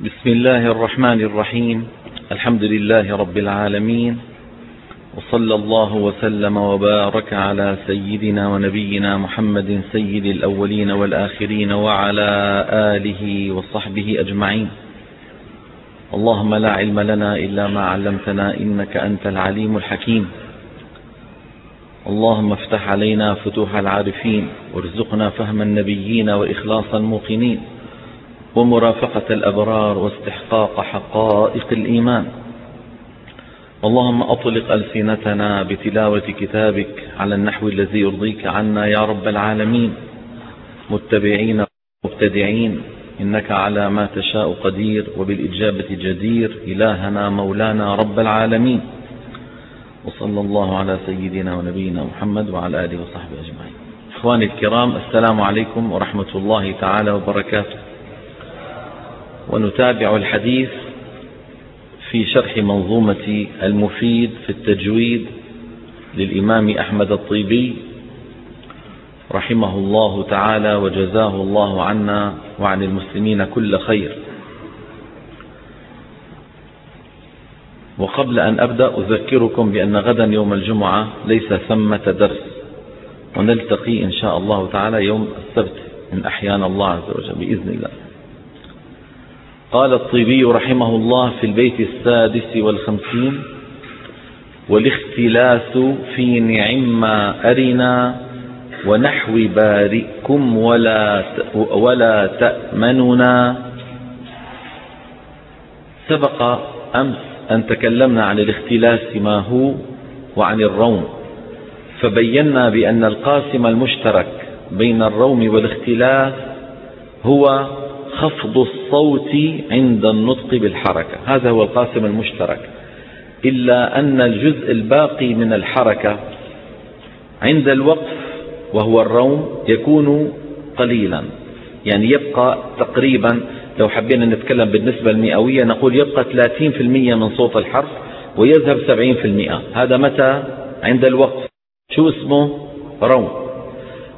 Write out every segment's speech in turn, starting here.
بسم الله الرحمن الرحيم. الحمد لله رب العالمين. وصلى الله وسلم وبارك على سيدنا ونبينا محمد سيد الأولين والآخرين وعلى آله وصحبه أجمعين. اللهم لا علم لنا إلا ما علمتنا إنك أنت العليم الحكيم. اللهم افتح علينا فتوح العارفين وارزقنا فهم النبيين وإخلاص الموقنين. ومرافقة الأبرار واستحقاق حقائق الإيمان. اللهم أطلق ألسنتنا بتلاوة كتابك على النحو الذي يرضيك عنا يا رب العالمين. متبعين مبتدعين إنك على ما تشاء قدير وبالإجابة جدير. إلهنا مولانا رب العالمين. وصلى الله على سيدنا ونبينا محمد وعلى آله وصحبه أجمعين. إخواني الكرام السلام عليكم ورحمة الله تعالى وبركاته. ونتابع الحديث في شرح منظومة المفيد في التجويد للإمام أحمد الطيبي رحمه الله تعالى وجزاه الله عنا وعن المسلمين كل خير. وقبل أن أبدأ أذكركم بأن غدا يوم الجمعة ليس ثمة درس ونلتقي إن شاء الله تعالى يوم السبت إن أحيانا الله عز وجل بإذن الله. قال الطيبي رحمه الله في البيت السادس والخمسين والاختلاس في نعم أرنا ونحو بارئكم ولا ولا تأمننا. سبق أمس أن تكلمنا عن الاختلاس ما هو وعن الروم فبينا بأن القاسم المشترك بين الروم والاختلاس هو خفض الصوت عند النطق بالحركة. هذا هو القاسم المشترك. إلا أن الجزء الباقي من الحركة عند الوقف وهو الروم يكون قليلا. يعني يبقى تقريبا لو حبينا نتكلم بالنسبة المئوية نقول يبقى 30% من صوت الحرف ويذهب 70% هذا متى؟ عند الوقف. شو اسمه؟ روم.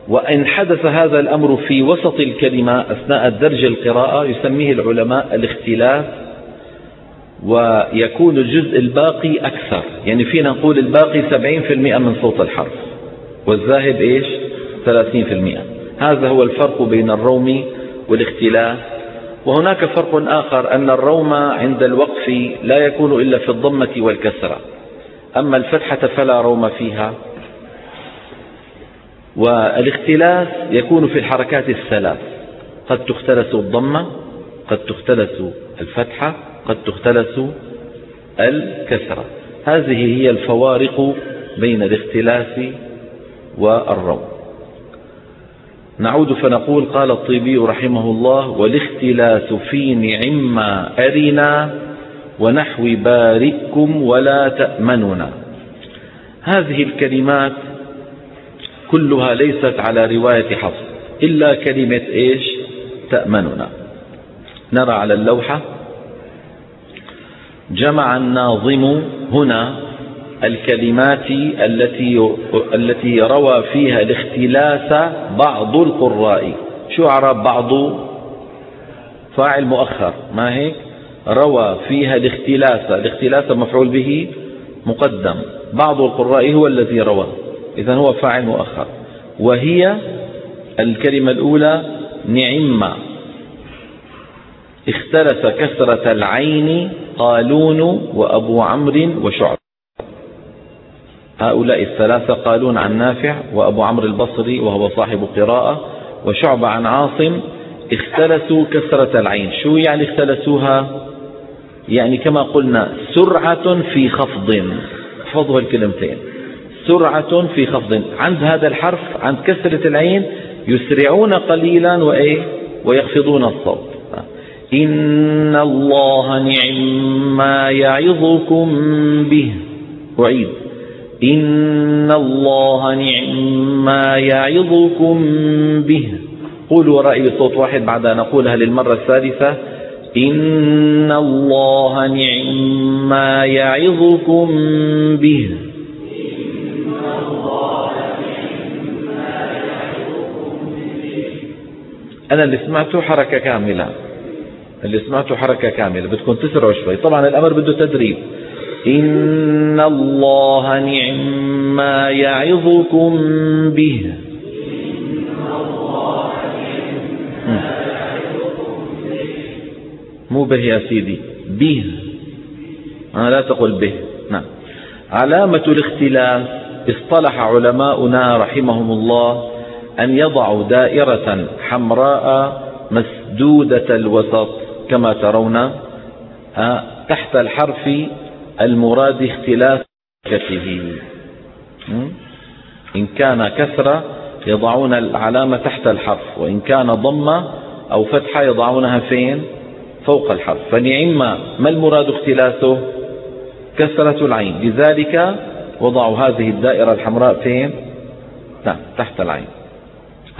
وإن حدث هذا الأمر في وسط الكلمة أثناء درج القراءة يسميه العلماء الاختلاف ويكون الجزء الباقي أكثر. يعني فينا نقول الباقي 70% من صوت الحرف والذاهب إيش؟ 30% هذا هو الفرق بين الروم والاختلاف. وهناك فرق آخر أن الروم عند الوقف لا يكون إلا في الضمة والكسرة. أما الفتحة فلا روم فيها. والاختلاس يكون في الحركات الثلاث. قد تختلس الضمة قد تختلس الفتحة قد تختلس الكسرة. هذه هي الفوارق بين الاختلاس والروم نعود فنقول قال الطيبي رحمه الله والاختلاس في نعم أرنا ونحو بارئكم ولا تأمننا. هذه الكلمات كلها ليست على رواية حفص إلا كلمة إيش؟ تأمننا. نرى على اللوحة. جمع الناظم هنا الكلمات التي التي روى فيها الاختلاس بعض القراء. شو أعراب بعض فاعل مؤخر. ما هيك روى فيها الاختلاس. الاختلاس مفعول به مقدم. بعض القراء هو الذي روى إذا هو فاعل مؤخر. وهي الكلمة الأولى نعم اختلف كسرة العين قالون وأبو عمرو وشعب هؤلاء الثلاثة قالون عن نافع وأبو عمرو البصري وهو صاحب قراءة وشعب عن عاصم. اختلسوا كسرة العين. شو يعني اختلسوها؟ يعني كما قلنا سرعة في خفض. احفظوا الكلمتين. سرعة في خفض. عند هذا الحرف عند كسرة العين يسرعون قليلا وإيه؟ ويخفضون الصوت. إن الله نعم ما يعظكم به. أعيد. إن الله نعم ما يعظكم به. قولوا ورائي بصوت واحد بعد أن أقولها للمرة الثالثة إن الله نعم ما يعظكم به. أنا اللي سمعته حركة كاملة. اللي سمعته حركة كاملة. بدكم تسرعوا شوي. طبعا الأمر بده تدريب. إن الله نعم ما يعظكم به. مو به يا سيدي. به. أنا لا تقل به. نعم. علامة الاختلاف. اصطلح علماؤنا رحمهم الله أن يضعوا دائرة حمراء مسدودة الوسط كما ترون تحت الحرف المراد اختلاف كته إن كان كسرة يضعون العلامة تحت الحرف وإن كان ضمة أو فتحة يضعونها فين؟ فوق الحرف. فنعم ما المراد اختلاسه كسرة العين. لذلك وضعوا هذه الدائرة الحمراء فين؟ تحت العين.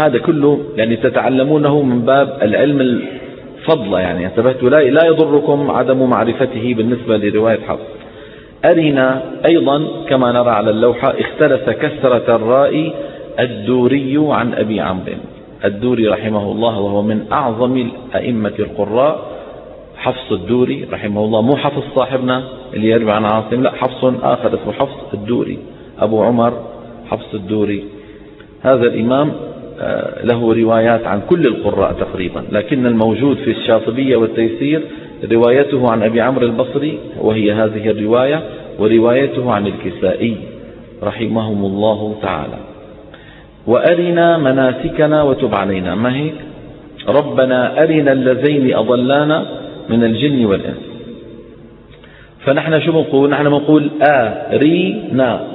هذا كله يعني تتعلمونه من باب العلم الفضل يعني. انتبهتوا؟ لا, لا يضركم عدم معرفته بالنسبة لرواية حفص. أرنا أيضا كما نرى على اللوحة اختلف كسرة الراء الدوري عن أبي عمرو. الدوري رحمه الله وهو من أعظم أئمة القراء. حفص الدوري رحمه الله. مو حفص صاحبنا اللي يروي عن عاصم لا حفص آخر اسمه حفص الدوري. أبو عمر حفص الدوري. هذا الإمام له روايات عن كل القراء تقريبا لكن الموجود في الشاطبية والتيسير روايته عن أبي عمرو البصري وهي هذه الرواية وروايته عن الكسائي رحمهم الله تعالى. وأرنا مناسكنا وتب علينا. ما هيك ربنا أرنا اللذين أضلانا من الجن والإنس. فنحن شو بنقول؟ نحن بنقول آرينا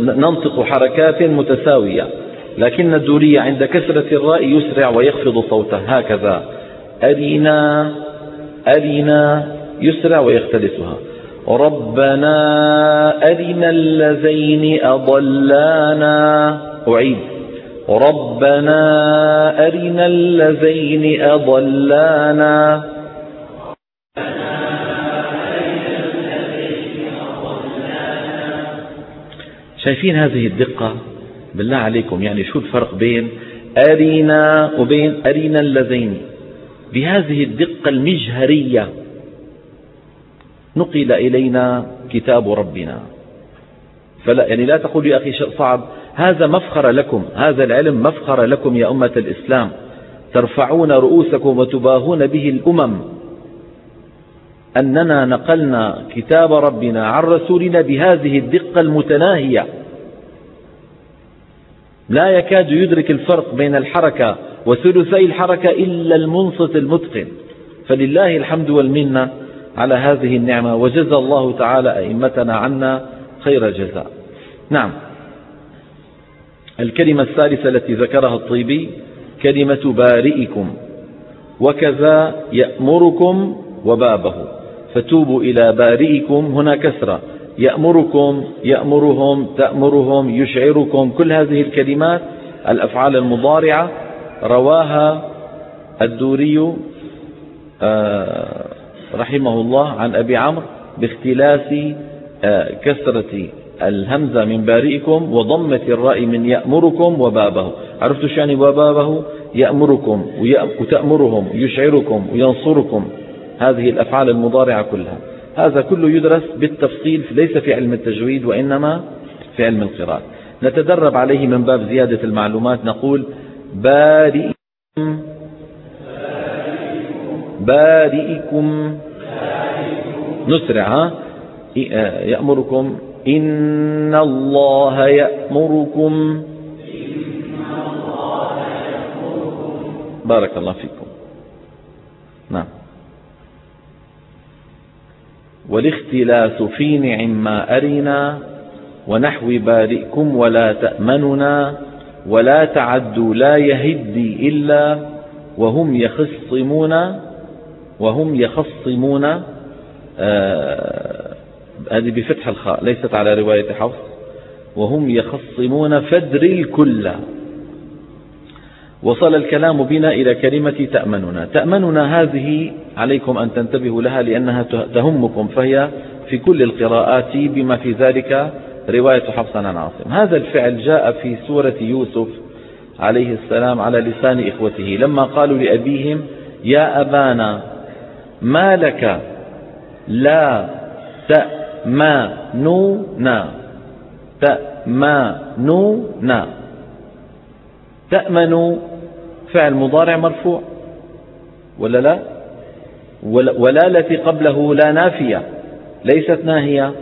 ننطق حركات متساوية. لكن الدورية عند كسرة الراء يسرع ويخفض صوته هكذا. أرنا أرنا يسرع ويختلسها ربنا أرنا اللذين أضلانا. أعيد. ربنا أرنا اللذين أضلانا. شايفين هذه الدقة؟ بالله عليكم يعني شو الفرق بين أرنا وبين أرنا اللذين؟ بهذه الدقة المجهرية نقل إلينا كتاب ربنا. فلا يعني لا تقول يا أخي شيء صعب هذا مفخر لكم هذا العلم مفخر لكم يا أمة الإسلام. ترفعون رؤوسكم وتباهون به الأمم. أننا نقلنا كتاب ربنا عن رسولنا بهذه الدقة المتناهية. لا يكاد يدرك الفرق بين الحركة وثلثي الحركة إلا المنصت المتقن. فلله الحمد والمنة على هذه النعمة وجزى الله تعالى أئمتنا عنا خير جزاء. نعم. الكلمة الثالثة التي ذكرها الطيبي كلمة بارئكم وكذا يأمركم وبابه. فتوبوا إلى بارئكم هنا كسرة يأمركم يأمرهم تأمرهم يشعركم. كل هذه الكلمات الأفعال المضارعة رواها الدوري آه، رحمه الله عن أبي عمرو باختلاس آه، كسرة الهمزة من بارئكم وضمة الراء من يأمركم وبابه. عرفتوا يعني وبابه؟ يأمركم وتأمرهم ويشعركم وينصركم. هذه الأفعال المضارعة كلها. هذا كله يدرس بالتفصيل ليس في علم التجويد وإنما في علم القراءة. نتدرب عليه من باب زيادة المعلومات نقول بارئكم بارئكم. نسرع ها؟ يأمركم. إن الله يأمركم. بارك الله فيكم. نعم. والاختلاس في نعم ما أرنا ونحو بارئكم ولا تأمننا ولا تعدوا لا يهدي إلا وهم يخصمون وهم يخصمون. آه هذه بفتح الخاء ليست على رواية حفص. وهم يخصمون فدر الكل. وصل الكلام بنا إلى كلمة تأمننا. تأمننا هذه عليكم أن تنتبهوا لها لأنها تهمكم فهي في كل القراءات بما في ذلك رواية حفص عن عاصم. هذا الفعل جاء في سورة يوسف عليه السلام على لسان إخوته لما قالوا لأبيهم يا أبانا ما لك لا تأمنون تأمنون تأمن فعل مضارع مرفوع ولا لا؟ ولا التي قبله لا نافية ليست ناهية.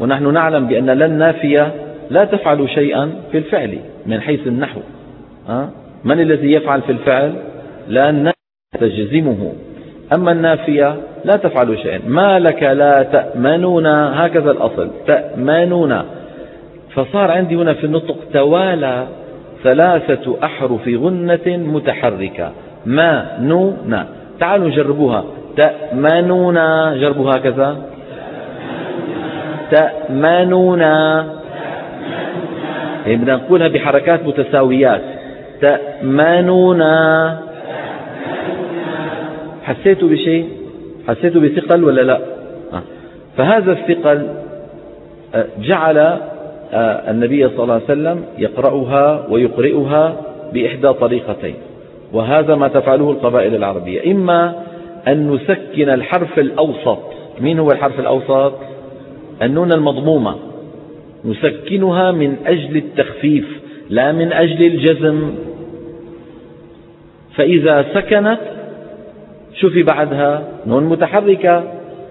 ونحن نعلم بأن لا النافية لا تفعل شيئا في الفعل من حيث النحو. من الذي يفعل في الفعل؟ لا تجزمه. أما النافية لا تفعل شيئا. ما لك لا تأمنون؟ هكذا الأصل. تأمنون. فصار عندي هنا في النطق توالى. ثلاثة أحرف غنة متحركة. ما نو نا. تعالوا جربوها. تأمنون جربوا هكذا. تأمنون يعني بدنا نقولها بحركات متساويات. تأمنون حسيتوا بشيء؟ حسيتوا بثقل ولا لا؟ آه. فهذا الثقل آه، جعل النبي صلى الله عليه وسلم يقرأها ويقرئها بإحدى طريقتين وهذا ما تفعله القبائل العربية. إما أن نسكن الحرف الأوسط. مين هو الحرف الأوسط؟ النون المضمومة. نسكنها من أجل التخفيف لا من أجل الجزم. فإذا سكنت شوفي بعدها نون متحركة.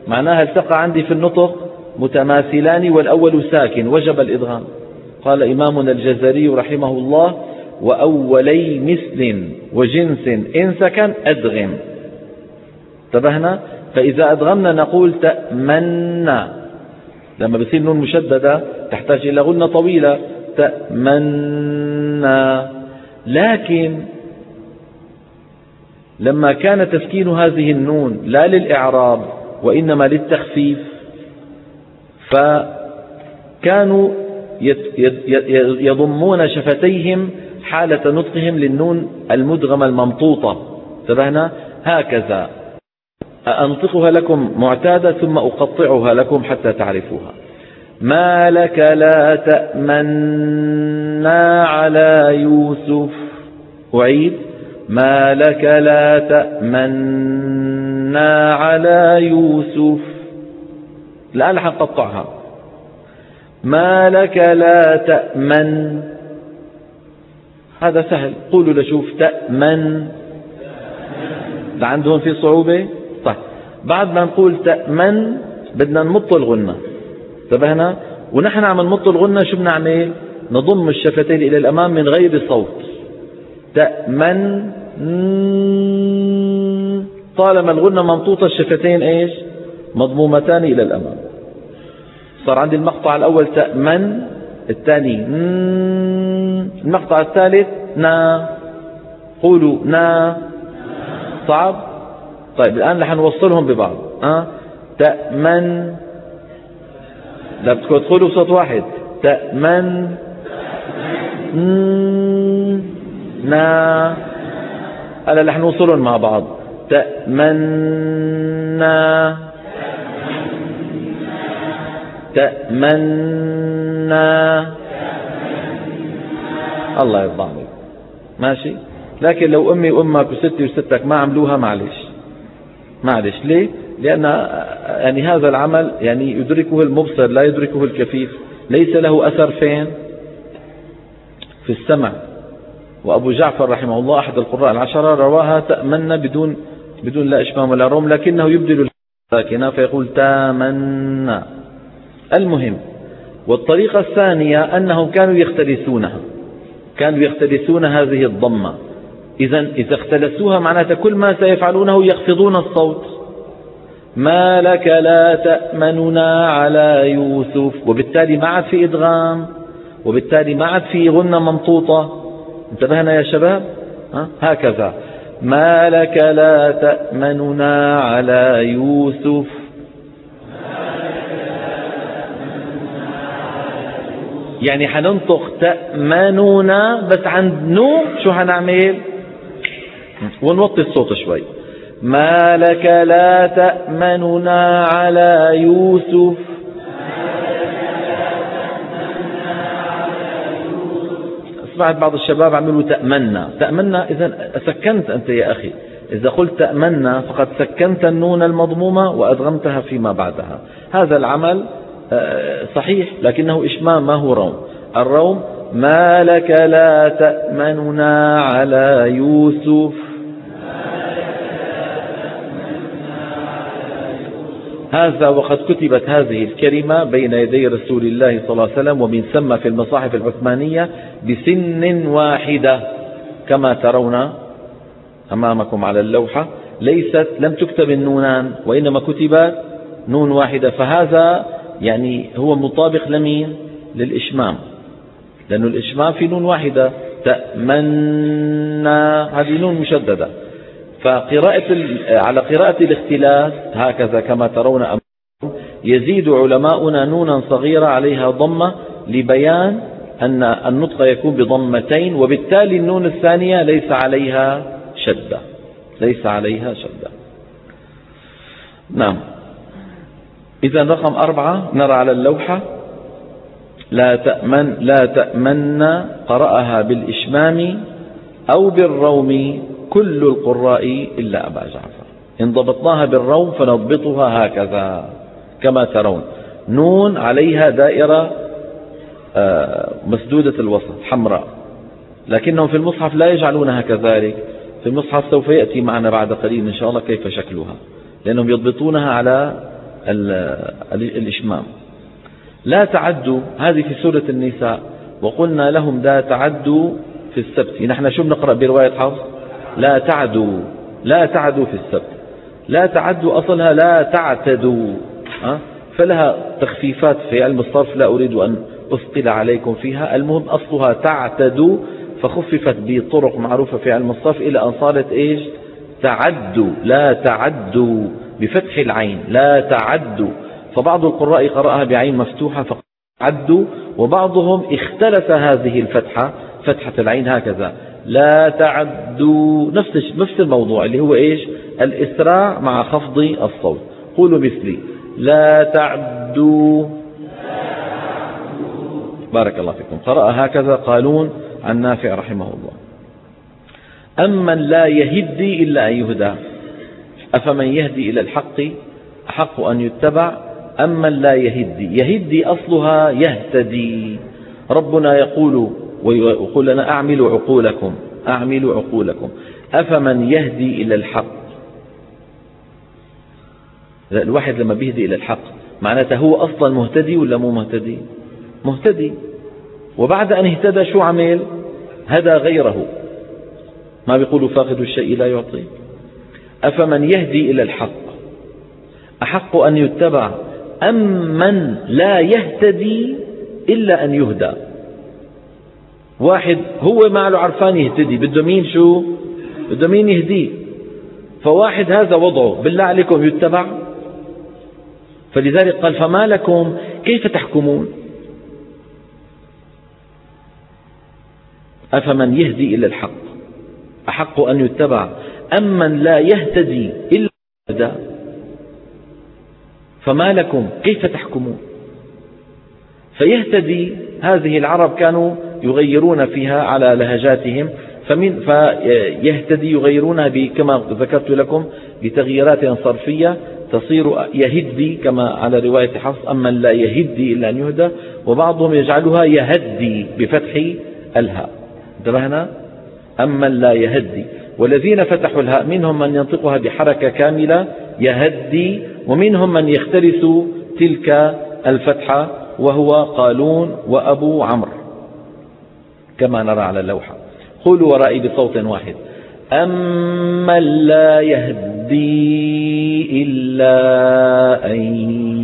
معناها التقى عندي في النطق. متماثلان والأول ساكن وجب الإدغام. قال إمامنا الجزري رحمه الله وأولي مثل وجنس إن سكن أدغم. انتبهنا؟ فإذا أدغمنا نقول تأمنا لما بصير نون مشددة تحتاج إلى غنة طويلة. تأمنا لكن لما كان تسكين هذه النون لا للإعراب وإنما للتخفيف. فكانوا يضمون شفتيهم حالة نطقهم للنون المدغمة الممطوطة. انتبهنا؟ هكذا. أنطقها لكم معتادة ثم أقطعها لكم حتى تعرفوها. ما لك لا تأمنا على يوسف. أعيد. ما لك لا تأمنا على يوسف. الآن رح نقطعها ما لك لا تأمن؟ هذا سهل. قولوا لشوف تأمن. عندهم في صعوبة؟ طيب. بعد ما نقول تأمن بدنا نمط الغنة. انتبهنا؟ ونحن عم نمط الغنة شو بنعمل؟ نضم الشفتين إلى الأمام من غير صوت. تأمن. طالما الغنة ممطوطة الشفتين إيش؟ مضمومتان إلى الأمام. صار عندي المقطع الأول تأمن الثاني. المقطع الثالث؟ نا. قولوا نا. صعب؟ طيب الآن رح نوصلهم ببعض. أه؟ تأمن لا بدكم تقولوا بصوت واحد. تأمن نا. هلا رح نوصلهم مع بعض. تأمنا تأمنا. الله يرضى عليك ماشي؟ لكن لو أمي وأمك وستي وستك ما عملوها معلش. معلش. ليه؟ لأن يعني هذا العمل يعني يدركه المبصر لا يدركه الكفيف. ليس له أثر فين؟ في السمع. وأبو جعفر رحمه الله أحد القراء العشرة رواها تأمن بدون بدون لا إشمام ولا روم لكنه يبدل الساكنة فيقول تامنا. المهم والطريقة الثانية أنهم كانوا يختلسونها. كانوا يختلسون هذه الضمة. إذا إذا اختلسوها معناتها كل ما سيفعلونه يخفضون الصوت. ما لك لا تأمننا على يوسف؟ وبالتالي ما عاد في إدغام. وبالتالي ما عاد في غنة ممطوطة انتبهنا يا شباب؟ هكذا. ما لك لا تأمننا على يوسف يعني حننطق تأمنونا بس عند نو شو حنعمل؟ ونوطي الصوت شوي. ما لك لا تأمننا على يوسف. سمعت بعض الشباب عملوا تأمنا تأمنا إذا سكنت أنت يا أخي. إذا قلت تأمنا فقد سكنت النون المضمومة وأدغمتها فيما بعدها. هذا العمل صحيح لكنه إشمام ما هو روم؟ الروم ما لك لا تأمننا على يوسف. هذا وقد كتبت هذه الكلمة بين يدي رسول الله صلى الله عليه وسلم ومن ثم في المصاحف العثمانية بسن واحدة كما ترون أمامكم على اللوحة. ليست لم تكتب النونان وإنما كتبت نون واحدة. فهذا يعني هو مطابق لمين؟ للإشمام. لأن الإشمام في نون واحدة تأمنا هذه نون مشددة. فقراءة على قراءة الاختلاف هكذا كما ترون يزيد علماؤنا نونا صغيرة عليها ضمة لبيان أن النطق يكون بضمتين وبالتالي النون الثانية ليس عليها شدة. ليس عليها شدة. نعم. إذا رقم أربعة نرى على اللوحة لا تأمن لا تأمن قرأها بالإشمام أو بالروم كل القراء إلا أبا جعفر. إن ضبطناها بالروم فنضبطها هكذا كما ترون. نون عليها دائرة آه، مسدودة الوسط حمراء. لكنهم في المصحف لا يجعلونها كذلك. في المصحف سوف يأتي معنا بعد قليل إن شاء الله كيف شكلها. لأنهم يضبطونها على الإشمام. لا تعدوا هذه في سورة النساء وقلنا لهم لا تعدوا في السبت. نحن شو بنقرأ برواية حفص؟ لا تعدوا لا تعدوا في السبت. لا تعدوا أصلها لا تعتدوا. فلها تخفيفات في علم الصرف لا أريد أن أثقل عليكم فيها. المهم أصلها تعتدوا فخففت بطرق معروفة في علم الصرف إلى أن صارت إيش؟ تعدوا لا تعدوا. بفتح العين. لا تعدوا فبعض القراء قرأها بعين مفتوحة فعدوا وبعضهم اختلف هذه الفتحة فتحة العين هكذا. لا تعدوا نفس نفس الموضوع اللي هو إيش؟ الإسراع مع خفض الصوت. قولوا مثلي. لا تعدوا بارك الله فيكم. قرأ هكذا قالون عن نافع رحمه الله. أمن لا يهدي إلا أن يهدى. أفمن يهدي إلى الحق أحق أن يتبع أمن لا يهدي؟ يهدي أصلها يهتدي. ربنا يقول ويقول لنا أعملوا عقولكم أعملوا عقولكم. أفمن يهدي إلى الحق؟ الواحد لما بيهدي إلى الحق معناته هو أصلا مهتدي ولا مو مهتدي؟ مهتدي. وبعد أن اهتدى شو عمل؟ هدى غيره. ما بيقولوا فاقد الشيء لا يعطي أفمن يهدي إلى الحق؟ أحق أن يتبع أم من لا يهتدي إلا أن يهدى؟ واحد هو ما له عرفان يهتدي بده مين شو؟ بده مين يهديه فواحد هذا وضعه بالله عليكم يتبع؟ فلذلك قال فما لكم؟ كيف تحكمون؟ أفمن يهدي إلى الحق؟ أحق أن يتبع أم من لا يهتدي إلا هدى فما لكم؟ كيف تحكمون؟ فيهتدي. هذه العرب كانوا يغيرون فيها على لهجاتهم. فمن فيهتدي يغيرونها كما ذكرت لكم بتغييرات صرفية تصير يهدي كما على رواية حفص أما لا يهدي إلا أن يهدى. وبعضهم يجعلها يهدي بفتح الهاء. انتبهنا أما لا يهدي. والذين فتحوا الهاء منهم من ينطقها بحركة كاملة يهدي ومنهم من يختلس تلك الفتحة وهو قالون وأبو عمرو. كما نرى على اللوحة. قولوا ورائي بصوت واحد. أمن لا يهدي إلا أن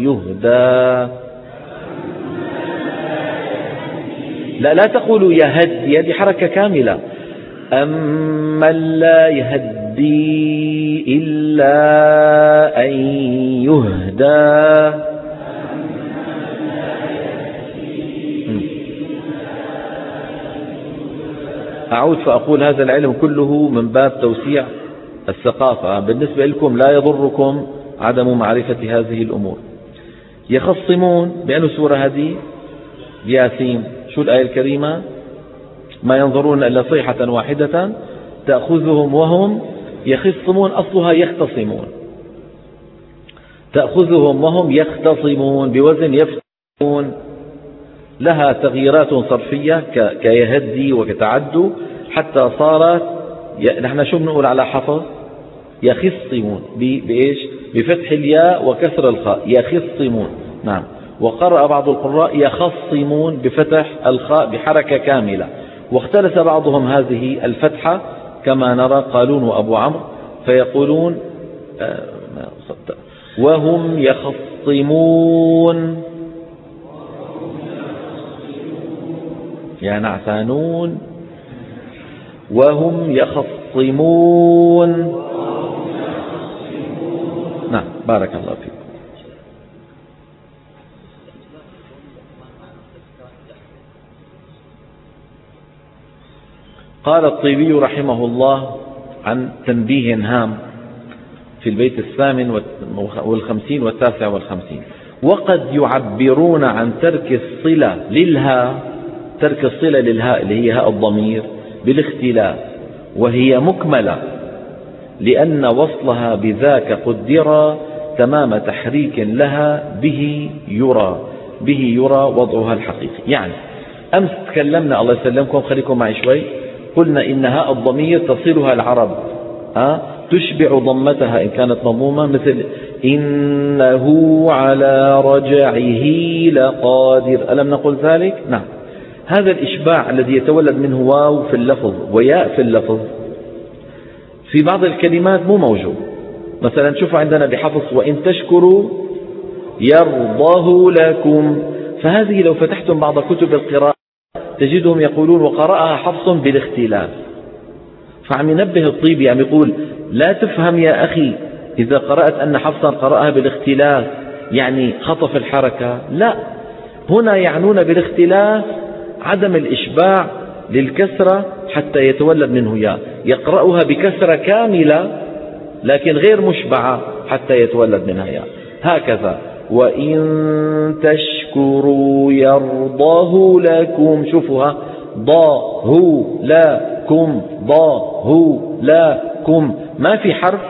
يهدى. لا لا تقولوا يهدي هذه حركة كاملة. أمن لا يهدي إلا أن يهدى. أعود فأقول هذا العلم كله من باب توسيع الثقافة. بالنسبة لكم لا يضركم عدم معرفة هذه الأمور. يخصمون بأن سورة هذه ياسين شو الآية الكريمة؟ ما ينظرون إلا صيحة واحدة تأخذهم وهم يخصمون أصلها يختصمون. تأخذهم وهم يختصمون بوزن يفتون لها تغييرات صرفية كيهدي وكتعدوا حتى صارت نحن شو بنقول على حفظ يخصمون بإيش؟ بفتح الياء وكسر الخاء. يخصمون نعم. وقرأ بعض القراء يخصمون بفتح الخاء بحركة كاملة. واختلس بعضهم هذه الفتحة كما نرى قالون وأبو عمرو فيقولون آه، وهم يخصمون. يا نعسانون. وهم يخصمون. نعم بارك الله فيك. قال الطيبي رحمه الله عن تنبيه هام في البيت الثامن والخمسين والتاسع والخمسين. وقد يعبرون عن ترك الصلة للهاء ترك الصلة للهاء اللي هي هاء الضمير بالاختلاف وهي مكملة لأن وصلها بذاك قدر تمام تحريك لها به يرى به يرى وضعها الحقيقي. يعني أمس تكلمنا الله يسلمكم خليكم معي شوي. قلنا إن هاء الضمير تصلها العرب. أه؟ تشبع ضمتها إن كانت مضمومة مثل إنه على رجعه لقادر. ألم نقل ذلك؟ نعم. هذا الإشباع الذي يتولد منه واو في اللفظ وياء في اللفظ في بعض الكلمات مو موجود. مثلا شوفوا عندنا بحفص وإن تشكروا يرضه لكم. فهذه لو فتحتم بعض كتب القراءة تجدهم يقولون وقرأها حفص بالاختلاف فعم ينبه الطيبي عم يقول لا تفهم يا أخي إذا قرأت أن حفصا قرأها بالاختلاف يعني خطف الحركة. لا. هنا يعنون بالاختلاف عدم الإشباع للكسرة حتى يتولد منه ياء. يقرأها بكسرة كاملة لكن غير مشبعة حتى يتولد منها ياء. هكذا. وإن تشكروا يرضه لكم. شوفوها ضاه لكم. ضاه لكم. ما في حرف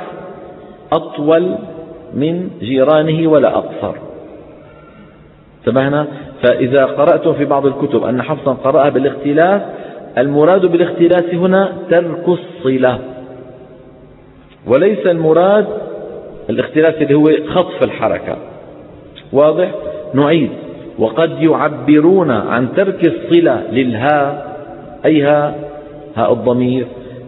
أطول من جيرانه ولا أقصر. انتبهنا فإذا قرأتم في بعض الكتب أن حفصا قرأها بالاختلاف المراد بالاختلاس هنا ترك الصلة. وليس المراد الاختلاس اللي هو خطف الحركة. واضح؟ نعيد. وقد يعبرون عن ترك الصلة للهاء أي هاء هاء الضمير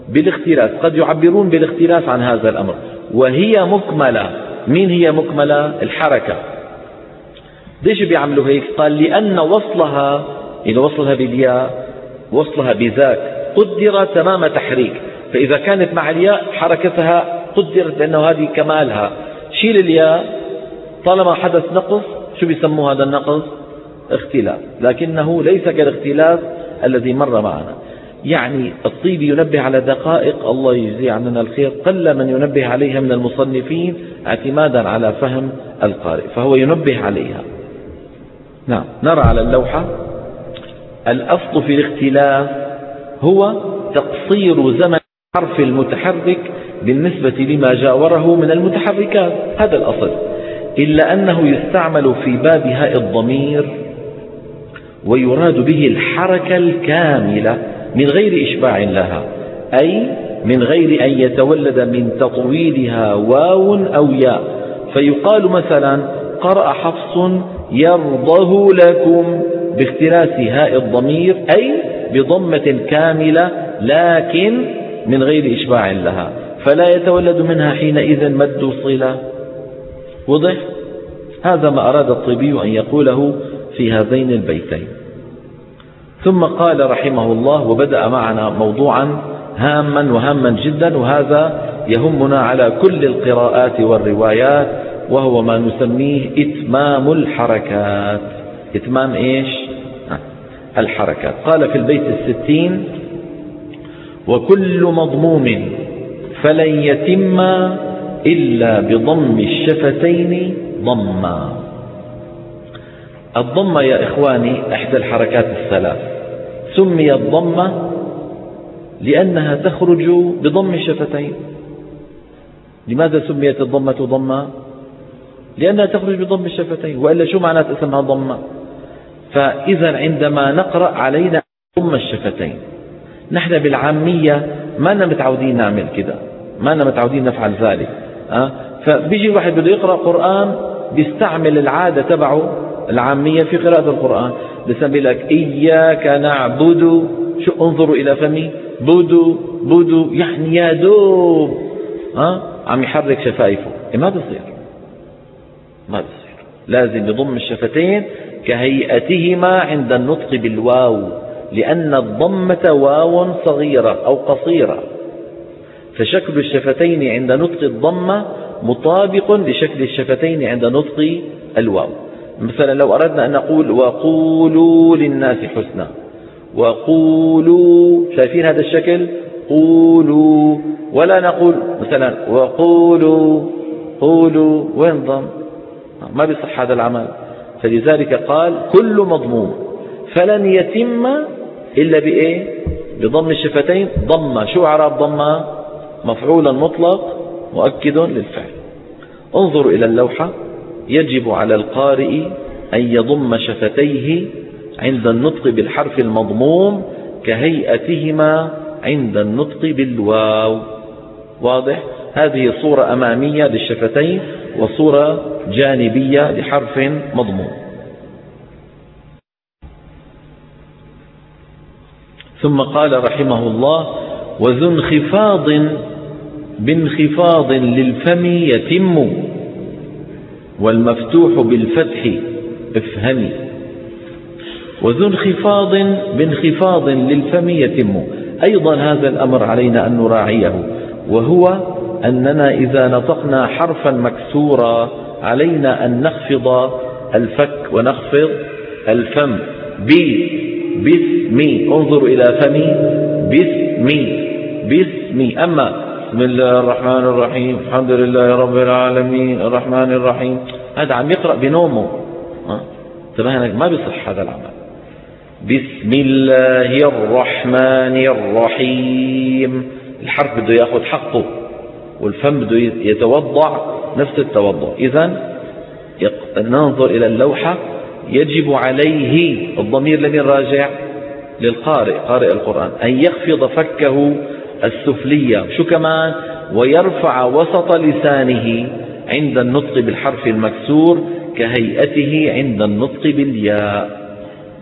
بالاختلاس قد يعبرون بالاختلاس عن هذا الأمر. وهي مكملة. مين هي مكملة؟ الحركة. ليش بيعملوا هيك؟ قال لأن وصلها إذا وصلها بالياء وصلها بذاك قدر تمام تحريك. فإذا كانت مع الياء حركتها قدرت لأنه هذه كمالها. شيل الياء طالما حدث نقص شو بيسموه هذا النقص؟ اختلاف لكنه ليس كالاختلاف الذي مر معنا. يعني الطيب ينبه على دقائق الله يجزي عننا الخير قل من ينبه عليها من المصنفين اعتمادا على فهم القارئ فهو ينبه عليها. نعم نرى على اللوحة الأصل في الاختلاف هو تقصير زمن الحرف المتحرك بالنسبة لما جاوره من المتحركات هذا الأصل. إلا أنه يستعمل في باب هاء الضمير ويراد به الحركة الكاملة من غير إشباع لها أي من غير أن يتولد من تطويلها واو أو ياء. فيقال مثلا قرأ حفص يرضه لكم باختلاس هاء الضمير أي بضمة كاملة لكن من غير إشباع لها. فلا يتولد منها حينئذ مد صلة. وضح هذا ما أراد الطبي أن يقوله في هذين البيتين. ثم قال رحمه الله وبدأ معنا موضوعا هاما وهاما جدا وهذا يهمنا على كل القراءات والروايات وهو ما نسميه إتمام الحركات. إتمام إيش؟ الحركات. قال في البيت الستين وكل مضموم فلن يتم إلا بضم الشفتين ضما. الضمة يا إخواني إحدى الحركات الثلاث. سميت ضمة لأنها تخرج بضم الشفتين. لماذا سميت الضمة ضمة؟ لأنها تخرج بضم الشفتين وإلا شو معنات اسمها ضمة؟ فإذا عندما نقرأ علينا ضم الشفتين نحن بالعامية ما متعودين نعمل كده ما متعودين نفعل ذلك؟ فبيجي واحد بده يقرأ قرآن بيستعمل العادة تبعه العامية في قراءة القرآن. بسمي لك إياك نعبد. شو انظروا إلى فمي؟ بدو بدو يعني يا دوب. ها؟ عم يحرك شفايفه. إيه ما بصير. ما بصير. لازم يضم الشفتين كهيئتهما عند النطق بالواو لأن الضمة واو صغيرة أو قصيرة. فشكل الشفتين عند نطق الضمة مطابق لشكل الشفتين عند نطق الواو. مثلا لو أردنا أن نقول وقولوا للناس حسنا. وقولوا شايفين هذا الشكل؟ قولوا. ولا نقول مثلا وقولوا قولوا. وين ضم؟ ما بيصح هذا العمل. فلذلك قال كل مضموم. فلن يتم إلا بإيه؟ بضم الشفتين. ضمة شو أعراب ضمة مفعولا مطلق مؤكد للفعل. انظروا إلى اللوحة. يجب على القارئ أن يضم شفتيه عند النطق بالحرف المضموم كهيئتهما عند النطق بالواو. واضح؟ هذه صورة أمامية للشفتين وصورة جانبية لحرف مضموم. ثم قال رحمه الله وذو انخفاض بانخفاض للفم يتم والمفتوح بالفتح افهمي. وذو انخفاض بانخفاض للفم يتم. أيضا هذا الأمر علينا أن نراعيه وهو أننا إذا نطقنا حرفا مكسورا علينا أن نخفض الفك ونخفض الفم. بي باسمي انظروا إلى فمي. باسمي باسمي. أما بسم الله الرحمن الرحيم. الحمد لله رب العالمين. الرحمن الرحيم. هذا عم يقرأ بنومه. انتبهنا ما بيصح هذا العمل. بسم الله الرحمن الرحيم. الحرف بده ياخذ حقه والفم بده يتوضع نفس التوضع. إذا ننظر إلى اللوحة. يجب عليه الضمير لمن راجع؟ للقارئ قارئ القرآن. أن يخفض فكه السفلية. شو كمان؟ ويرفع وسط لسانه عند النطق بالحرف المكسور كهيئته عند النطق بالياء.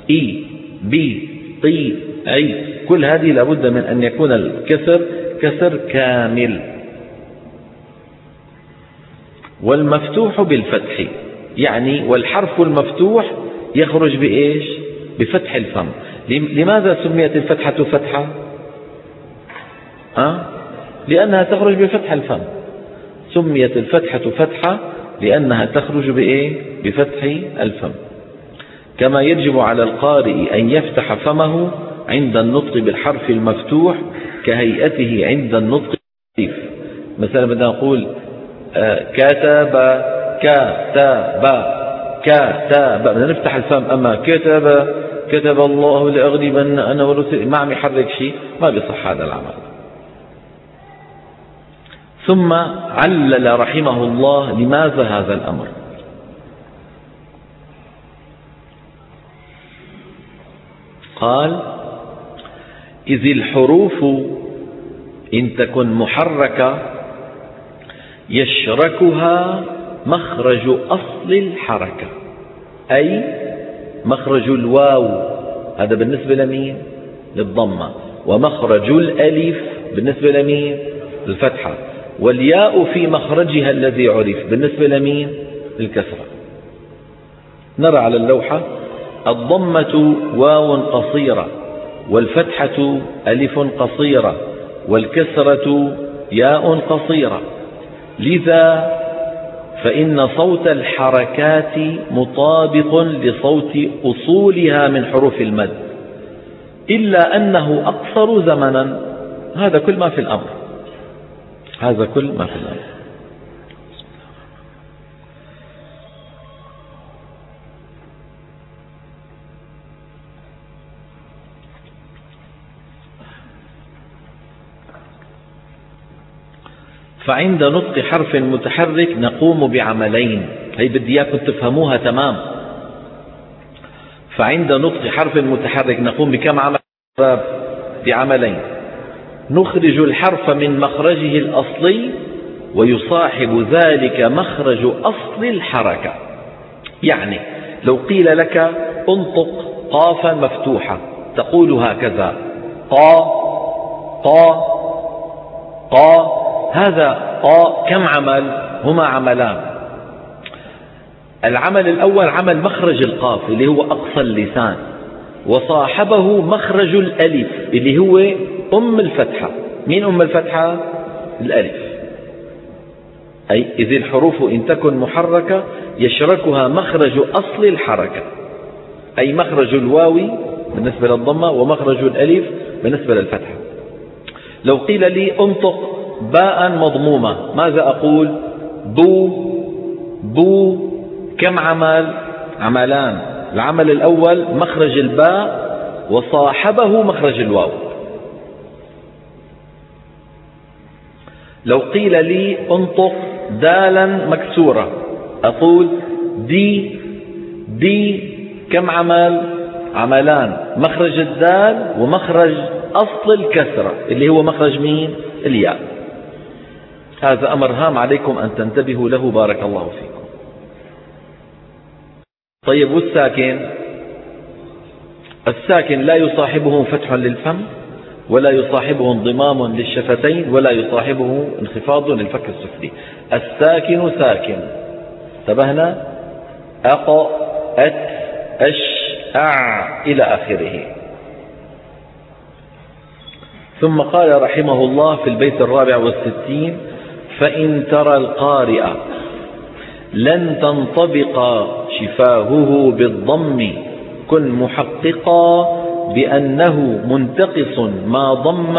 إي بي طي أي كل هذه لابد من أن يكون الكسر كسر كامل. والمفتوح بالفتح يعني والحرف المفتوح يخرج بإيش؟ بفتح الفم. لماذا سميت الفتحة فتحة؟ لأنها تخرج بفتح الفم. سميت الفتحة فتحة لأنها تخرج بإيه؟ بفتح الفم. كما يجب على القارئ أن يفتح فمه عند النطق بالحرف المفتوح كهيئته عند النطق بالحرف مثلا بدنا نقول آه، كتب كتب كتب. بدنا نفتح الفم. أما كتب كتب الله لأغلبن أنا ورسل ما عم يحرك شيء ما بيصح هذا العمل. ثم علل رحمه الله لماذا هذا الأمر. قال إذ الحروف إن تكن محركة يشركها مخرج أصل الحركة أي مخرج الواو هذا بالنسبة لمين؟ للضمة ومخرج الألف بالنسبة لمين؟ للفتحة. والياء في مخرجها الذي عرف. بالنسبة لمين؟ للكسرة. نرى على اللوحة الضمة واو قصيرة والفتحة ألف قصيرة والكسرة ياء قصيرة. لذا فإن صوت الحركات مطابق لصوت أصولها من حروف المد. إلا أنه أقصر زمنا. هذا كل ما في الأمر. هذا كل ما في الأمر فعند نطق حرف متحرك نقوم بعملين. هي بدي إياكم تفهموها تمام. فعند نطق حرف متحرك نقوم بكم عمل؟ بعملين. نخرج الحرف من مخرجه الأصلي ويصاحب ذلك مخرج أصل الحركة. يعني لو قيل لك انطق قافا مفتوحة تقول هكذا قا قا قا. هذا قا كم عمل؟ هما عملان. العمل الأول عمل مخرج القاف اللي هو أقصى اللسان وصاحبه مخرج الألف اللي هو أم الفتحة. مين أم الفتحة؟ الألف. أي إذ الحروف إن تكن محركة يشركها مخرج أصل الحركة. أي مخرج الواو بالنسبة للضمة ومخرج الألف بالنسبة للفتحة. لو قيل لي أنطق باء مضمومة ماذا أقول؟ بو بو كم عمل عملان. العمل الأول مخرج الباء وصاحبه مخرج الواو. لو قيل لي انطق دالا مكسورة أقول دي دي كم عمل عملان مخرج الدال ومخرج أصل الكسرة اللي هو مخرج مين؟ الياء. هذا أمر هام عليكم أن تنتبهوا له بارك الله فيكم. طيب والساكن؟ الساكن لا يصاحبه فتح للفم. ولا يصاحبه انضمام للشفتين ولا يصاحبه انخفاض للفك السفلي. الساكن ساكن. انتبهنا؟ أق أت أش أع إلى آخره. ثم قال رحمه الله في البيت الرابع والستين فإن ترى القارئ لن تنطبق شفاهه بالضم كن محققا بأنه منتقص ما ضم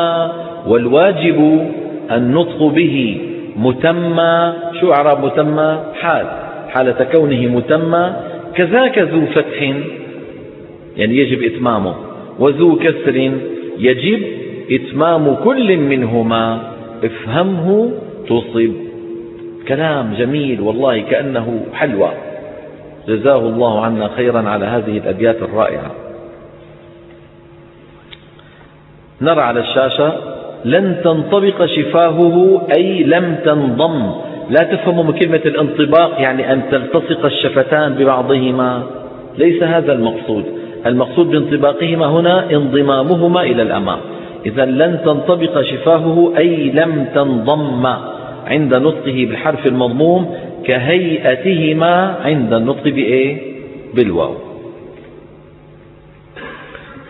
والواجب النطق به متمى شو أعراب متمى حال حالة كونه متمى كذاك ذو فتح يعني يجب إتمامه وذو كسر يجب إتمام كل منهما افهمه تصب. كلام جميل والله كأنه حلوى. جزاه الله عنا خيرا على هذه الأبيات الرائعة. نرى على الشاشة لن تنطبق شفاهه أي لم تنضم. لا تفهم من كلمة الانطباق يعني أن تلتصق الشفتان ببعضهما. ليس هذا المقصود. المقصود بانطباقهما هنا انضمامهما إلى الأمام. إذا لن تنطبق شفاهه أي لم تنضم. عند نطقه بالحرف المضموم كهيئتهما عند النطق بإيه؟ بالواو.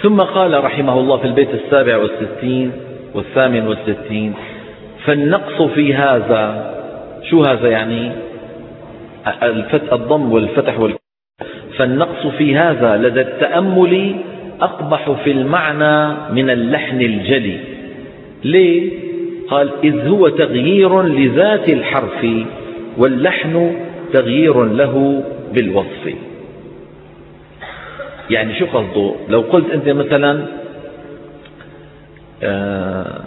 ثم قال رحمه الله في البيت السابع والستين والثامن والستين فالنقص في هذا شو هذا يعني؟ الضم والفتح وال فالنقص في هذا لدى التأمل أقبح في المعنى من اللحن الجلي. ليه؟ قال إذ هو تغيير لذات الحرف واللحن تغيير له بالوصف. يعني شو قصده؟ لو قلت أنت مثلا آه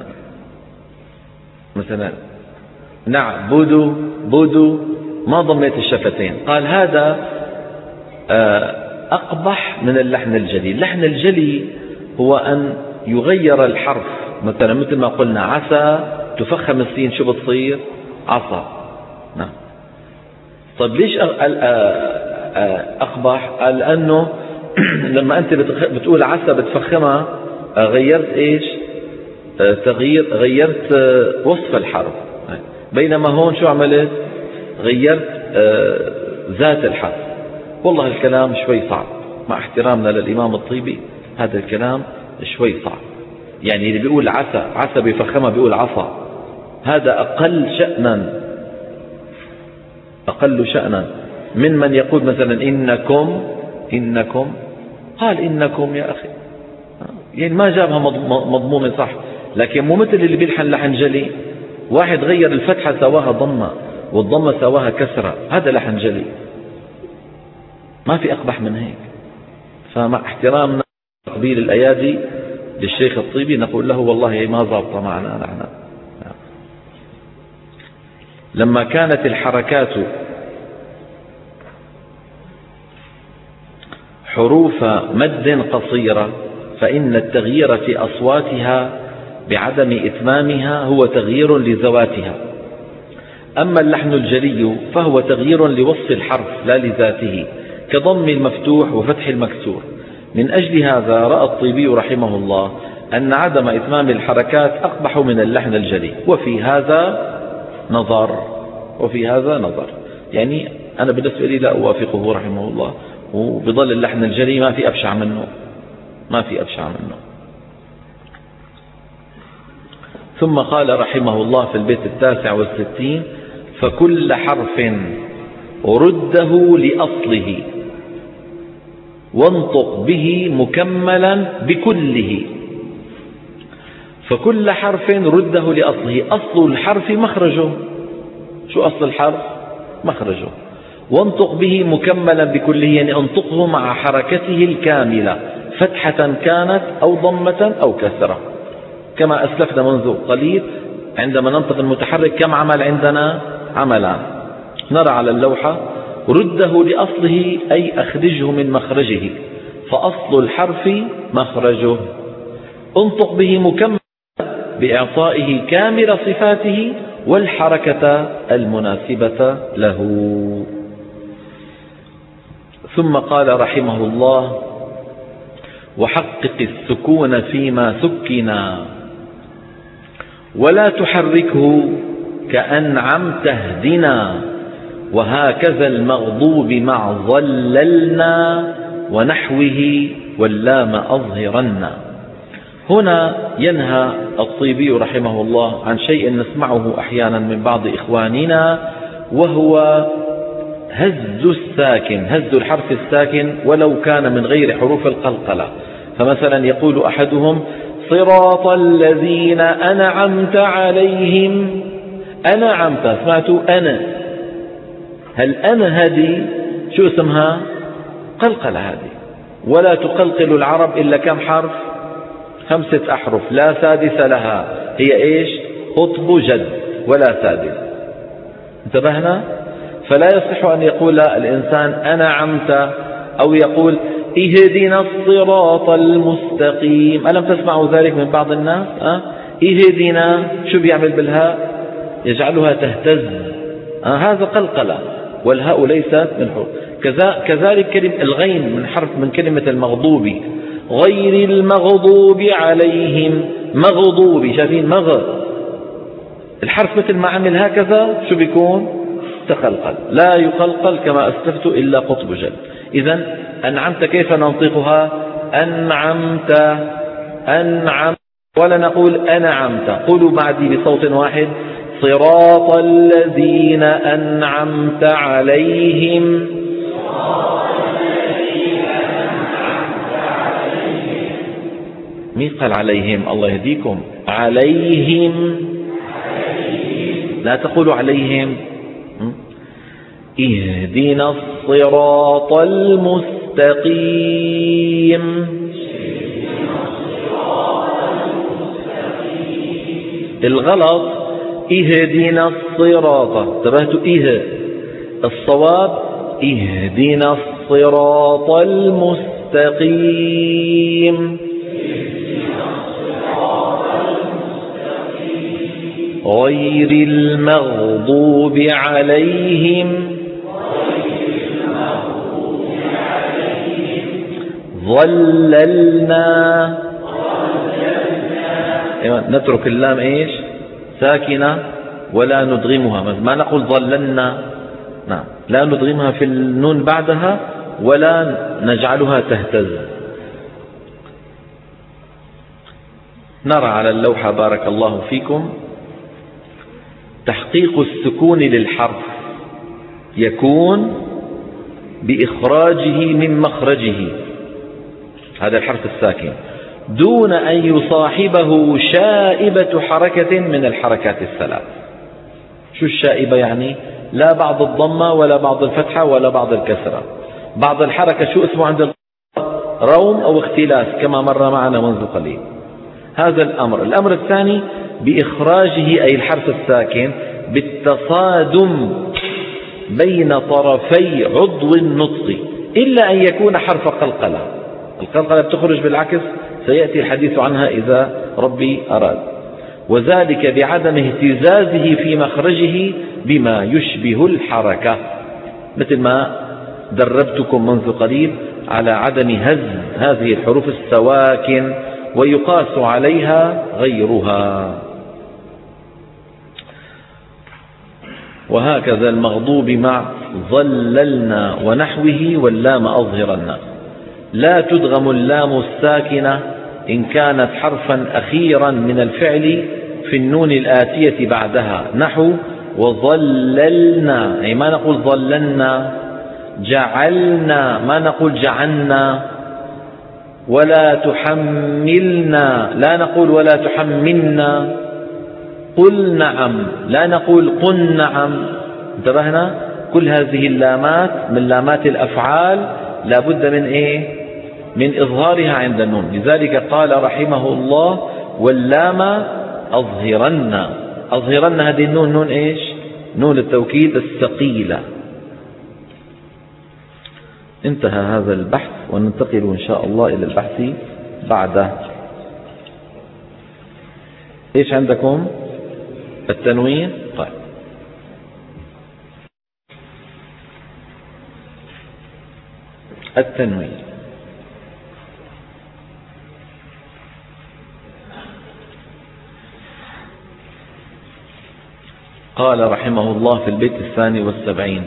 مثلا نعبد بدو ما ضميت الشفتين. قال هذا آه أقبح من اللحن الجلي. اللحن الجلي هو أن يغير الحرف. مثلا مثل ما قلنا عسى تفخم السين شو بتصير؟ عصا نعم. طيب ليش أقبح؟ قال لأنه لما أنت بتقول عسى بتفخمها غيرت إيش؟ تغيير غيرت وصف الحرف. بينما هون شو عملت؟ غيرت ذات الحرف. والله الكلام شوي صعب. مع احترامنا للإمام الطيبي هذا الكلام شوي صعب. يعني اللي بيقول عسى عسى بفخمها بيقول عصا هذا أقل شأنا. أقل شأنا. من من يقول مثلا إنكم إنكم قال إنكم يا أخي. يعني ما جابها مضمومة صح. لكن مو مثل اللي بيلحن لحن جلي. واحد غير الفتحة سواها ضمة والضمة سواها كسرة. هذا لحن جلي. ما في أقبح من هيك. فمع احترامنا تقبيل الأيادي للشيخ الطيبي نقول له والله ما ضابطة معنا نحن. لما كانت الحركات حروف مد قصيرة فإن التغيير في أصواتها بعدم إتمامها هو تغيير لذواتها. أما اللحن الجلي فهو تغيير لوصف الحرف لا لذاته كضم المفتوح وفتح المكسور. من أجل هذا رأى الطيبي رحمه الله أن عدم إتمام الحركات أقبح من اللحن الجلي. وفي هذا نظر وفي هذا نظر. يعني أنا بالنسبة لي لا أوافقه رحمه الله. وبظل اللحن الجلي ما في أبشع منه. ما في أبشع منه. ثم قال رحمه الله في البيت التاسع والستين فكل حرف رده لأصله وانطق به مكملا بكله. فكل حرف رده لأصله. أصل الحرف مخرجه. شو أصل الحرف؟ مخرجه. وانطق به مكملا بكله يعني انطقه مع حركته الكاملة. فتحة كانت أو ضمة أو كسرة. كما أسلفنا منذ قليل عندما ننطق المتحرك كم عمل عندنا؟ عملان نرى على اللوحة رده لأصله أي أخرجه من مخرجه. فأصل الحرف مخرجه. انطق به مكمل بإعطائه كامل صفاته والحركة المناسبة له. ثم قال رحمه الله وحقق السكون فيما سكنا ولا تحركه كأنعم تهدنا وهكذا المغضوب مع ظللنا ونحوه واللام أظهرنا هنا ينهى الطيبي رحمه الله عن شيء نسمعه أحيانا من بعض إخواننا وهو هز الساكن هز الحرف الساكن ولو كان من غير حروف القلقلة. فمثلا يقول أحدهم صراط الذين أنعمت عليهم. أنعمت سمعتوا أنا. هل أنا هذه؟ شو اسمها؟ قلقلة هذه. ولا تقلقل العرب إلا كم حرف؟ خمسة أحرف لا سادس لها. هي إيش؟ قطب جد ولا سادس. انتبهنا؟ فلا يصح أن يقول الإنسان أنا عمت أو يقول اهدنا الصراط المستقيم. ألم تسمعوا ذلك من بعض الناس؟ اهدنا. شو بيعمل بالهاء؟ يجعلها تهتز؟ هذا قلقلة. والهاء ليست من حروف. كذلك كلمة الغين من حرف من كلمة المغضوب. غير المغضوب عليهم. مغضوب. شايفين مغ. الحرف مثل ما عمل هكذا شو بيكون؟ تقلقل لا يقلقل كما أسلفت إلا قطب جل. إذا أنعمت كيف ننطقها؟ أنعمت أنعمت. ولا نقول أنعمت. قولوا بعدي بصوت واحد. صراط الذين أنعمت عليهم. مين قال عليهم؟ الله يهديكم. عليهم. لا تقولوا عليهم. اهدنا الصراط المستقيم. الغلط اهدنا الصراط. انتبهتوا إيه الصواب اهدنا الصراط المستقيم. غير المغضوب عليهم ظللنا. نترك اللام إيش؟ ساكنة ولا ندغمها. ما نقول ظللنا؟ نعم. لا ندغمها في النون بعدها ولا نجعلها تهتز. نرى على اللوحة بارك الله فيكم تحقيق السكون للحرف يكون بإخراجه من مخرجه. هذا الحرف الساكن. دون أن يصاحبه شائبة حركة من الحركات الثلاث. شو الشائبة يعني؟ لا بعض الضمة ولا بعض الفتحة ولا بعض الكسرة. بعض الحركة شو اسمه عند روم أو اختلاس كما مر معنا منذ قليل. هذا الأمر. الأمر الثاني بإخراجه أي الحرف الساكن بالتصادم بين طرفي عضو النطق إلا أن يكون حرف قلقلة. القلقلة تخرج بالعكس سيأتي الحديث عنها إذا ربي أراد. وذلك بعدم اهتزازه في مخرجه بما يشبه الحركة. مثل ما دربتكم منذ قليل على عدم هز هذه الحروف السواكن ويقاس عليها غيرها. وهكذا المغضوب مع ظللنا ونحوه واللام أظهرنا. لا تدغم اللام الساكنة إن كانت حرفا أخيرا من الفعل في النون الآتية بعدها. نحو وظللنا أي ما نقول ظللنا جعلنا ما نقول جعلنا ولا تحملنا لا نقول ولا تحملنا. قل نعم لا نقول قل نعم. انتبهنا كل هذه اللامات من لامات الأفعال لا بد من إيه؟ من إظهارها عند النون. لذلك قال رحمه الله واللام أظهرن. أظهرن هذه النون نون إيش؟ نون التوكيد الثقيلة. انتهى هذا البحث وننتقل إن شاء الله إلى البحث بعده. إيش عندكم؟ التنوين؟ طيب. التنوين. قال رحمه الله في البيت الثاني والسبعين.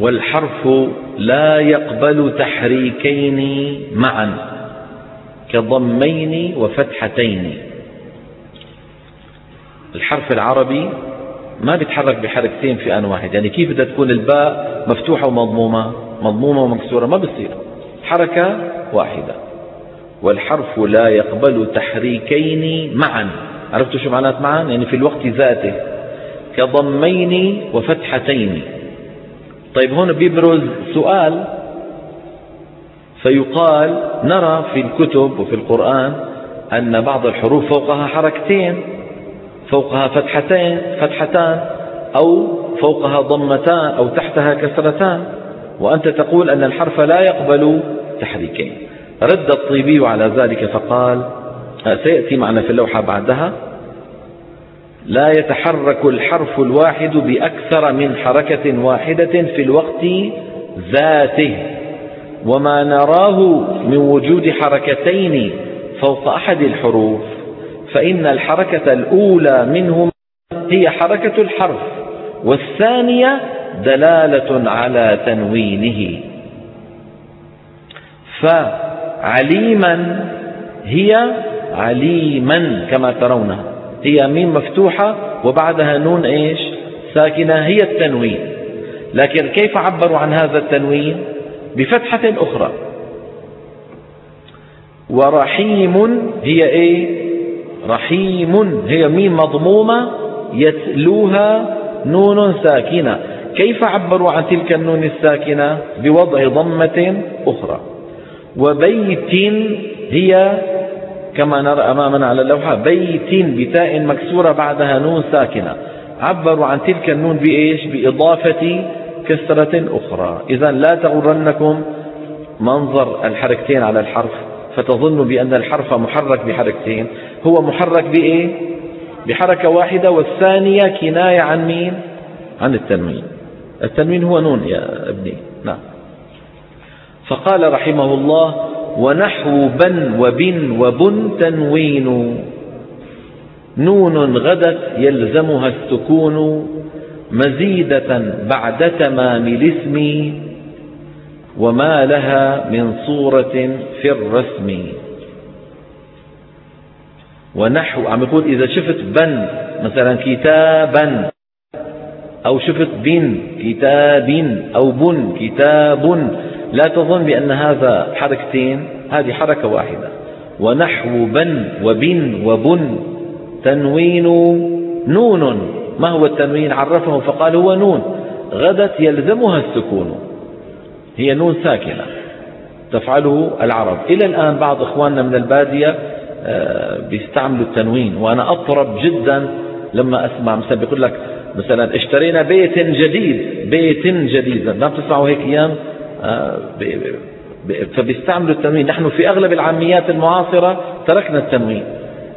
والحرف لا يقبل تحريكين معا كضمين وفتحتين. الحرف العربي ما بيتحرك بحركتين في آن واحد. يعني كيف بدها تكون الباء مفتوحة ومضمومة؟ مضمومة ومكسورة ما بصير حركة واحدة. والحرف لا يقبل تحريكين معا. عرفتوا شو معنات معا؟ يعني في الوقت ذاته كضمين وفتحتين. طيب هون بيبرز سؤال فيقال نرى في الكتب وفي القرآن أن بعض الحروف فوقها حركتين فوقها فتحتين فتحتان أو فوقها ضمتان أو تحتها كسرتان. وأنت تقول أن الحرف لا يقبل تحريكين. رد الطيبي على ذلك فقال سيأتي معنا في اللوحة بعدها. لا يتحرك الحرف الواحد بأكثر من حركة واحدة في الوقت ذاته. وما نراه من وجود حركتين فوق أحد الحروف. فإن الحركة الأولى منهما هي حركة الحرف والثانية دلالة على تنوينه. فعليما هي عليما كما ترونها هي ميم مفتوحة وبعدها نون إيش؟ ساكنة. هي التنوين. لكن كيف عبروا عن هذا التنوين؟ بفتحة أخرى. ورحيم هي إيه؟ رحيم هي ميم مضمومة يتلوها نون ساكنة. كيف عبروا عن تلك النون الساكنة؟ بوضع ضمة أخرى. وبيت هي كما نرى أمامنا على اللوحة بيت بتاء مكسورة بعدها نون ساكنة. عبروا عن تلك النون بإيش؟ بإضافة كسرة أخرى. إذا لا تغرنكم منظر الحركتين على الحرف فتظن بأن الحرف محرك بحركتين. هو محرك بإيه؟ بحركة واحدة والثانية كناية عن مين؟ عن التنوين. التنوين هو نون يا ابني. نعم. فقال رحمه الله ونحو بن وبن وبن تنوين. نون غدت يلزمها السكون مزيدة بعد تمام الاسم وما لها من صورة في الرسم. ونحو عم يقول إذا شفت بن مثلا كتابا أو شفت بن كتاب أو بن كتاب لا تظن بأن هذا حركتين هذه حركة واحدة. ونحو بن وبن وبن تنوين نون. ما هو التنوين؟ عرفه فقال هو نون. غدت يلزمها السكون. هي نون ساكنة. تفعله العرب. إلى الآن بعض إخواننا من البادية آه، بيستعملوا التنوين. وأنا أطرب جدا لما أسمع مثلا بيقول لك مثلا اشترينا بيت جديد بيت جديد. ما بتسمعوا هيك أيام؟ آه، فبيستعملوا التنوين. نحن في أغلب العاميات المعاصرة تركنا التنوين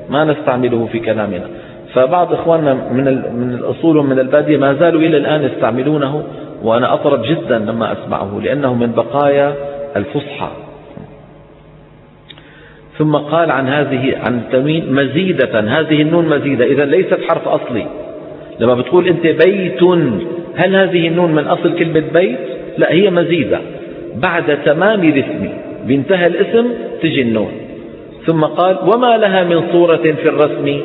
ما نستعمله في كلامنا. فبعض إخواننا من من الأصول ومن البادية ما زالوا إلى الآن يستعملونه وأنا أطرب جدا لما أسمعه لأنه من بقايا الفصحى. ثم قال عن هذه عن التنوين مزيدة هذه النون مزيدة. إذا ليست حرف أصلي. لما بتقول أنت بيت هل هذه النون من أصل كلمة بيت؟ لا هي مزيدة. بعد تمام الاسم بانتهى الاسم تجي النون ثم قال وما لها من صورة في الرسم؟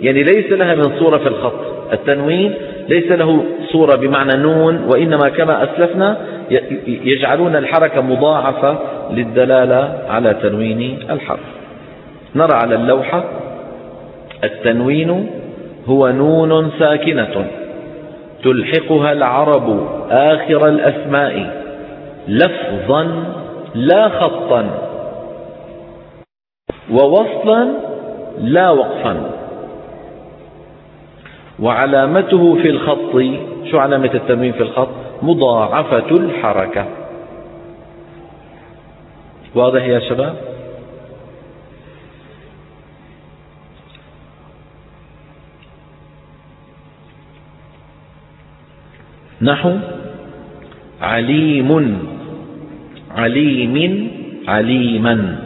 يعني ليس لها من صورة في الخط. التنوين ليس له صورة بمعنى نون وإنما كما أسلفنا يجعلون الحركة مضاعفة للدلالة على تنوين الحرف. نرى على اللوحة التنوين هو نون ساكنة تلحقها العرب آخر الأسماء. لفظا لا خطا. ووصلا لا وقفا. وعلامته في الخط شو علامة التنوين في الخط؟ مضاعفة الحركة. واضح يا شباب؟ نحو عليم. عليم. عليما.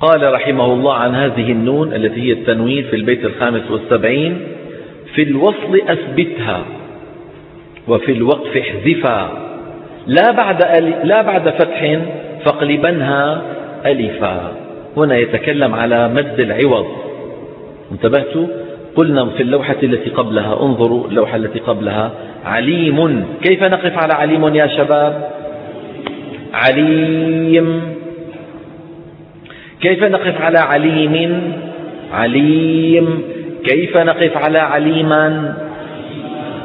قال رحمه الله عن هذه النون التي هي التنوين في البيت الخامس والسبعين في الوصل أثبتها وفي الوقف احذفا لا بعد, لا بعد فتح فاقلبنها ألفا. هنا يتكلم على مد العوض. انتبهتوا؟ قلنا في اللوحة التي قبلها انظروا اللوحة التي قبلها. عليم. كيف نقف على عليم يا شباب؟ عليم. كيف نقف على عليم؟ عليم. كيف نقف على عليما؟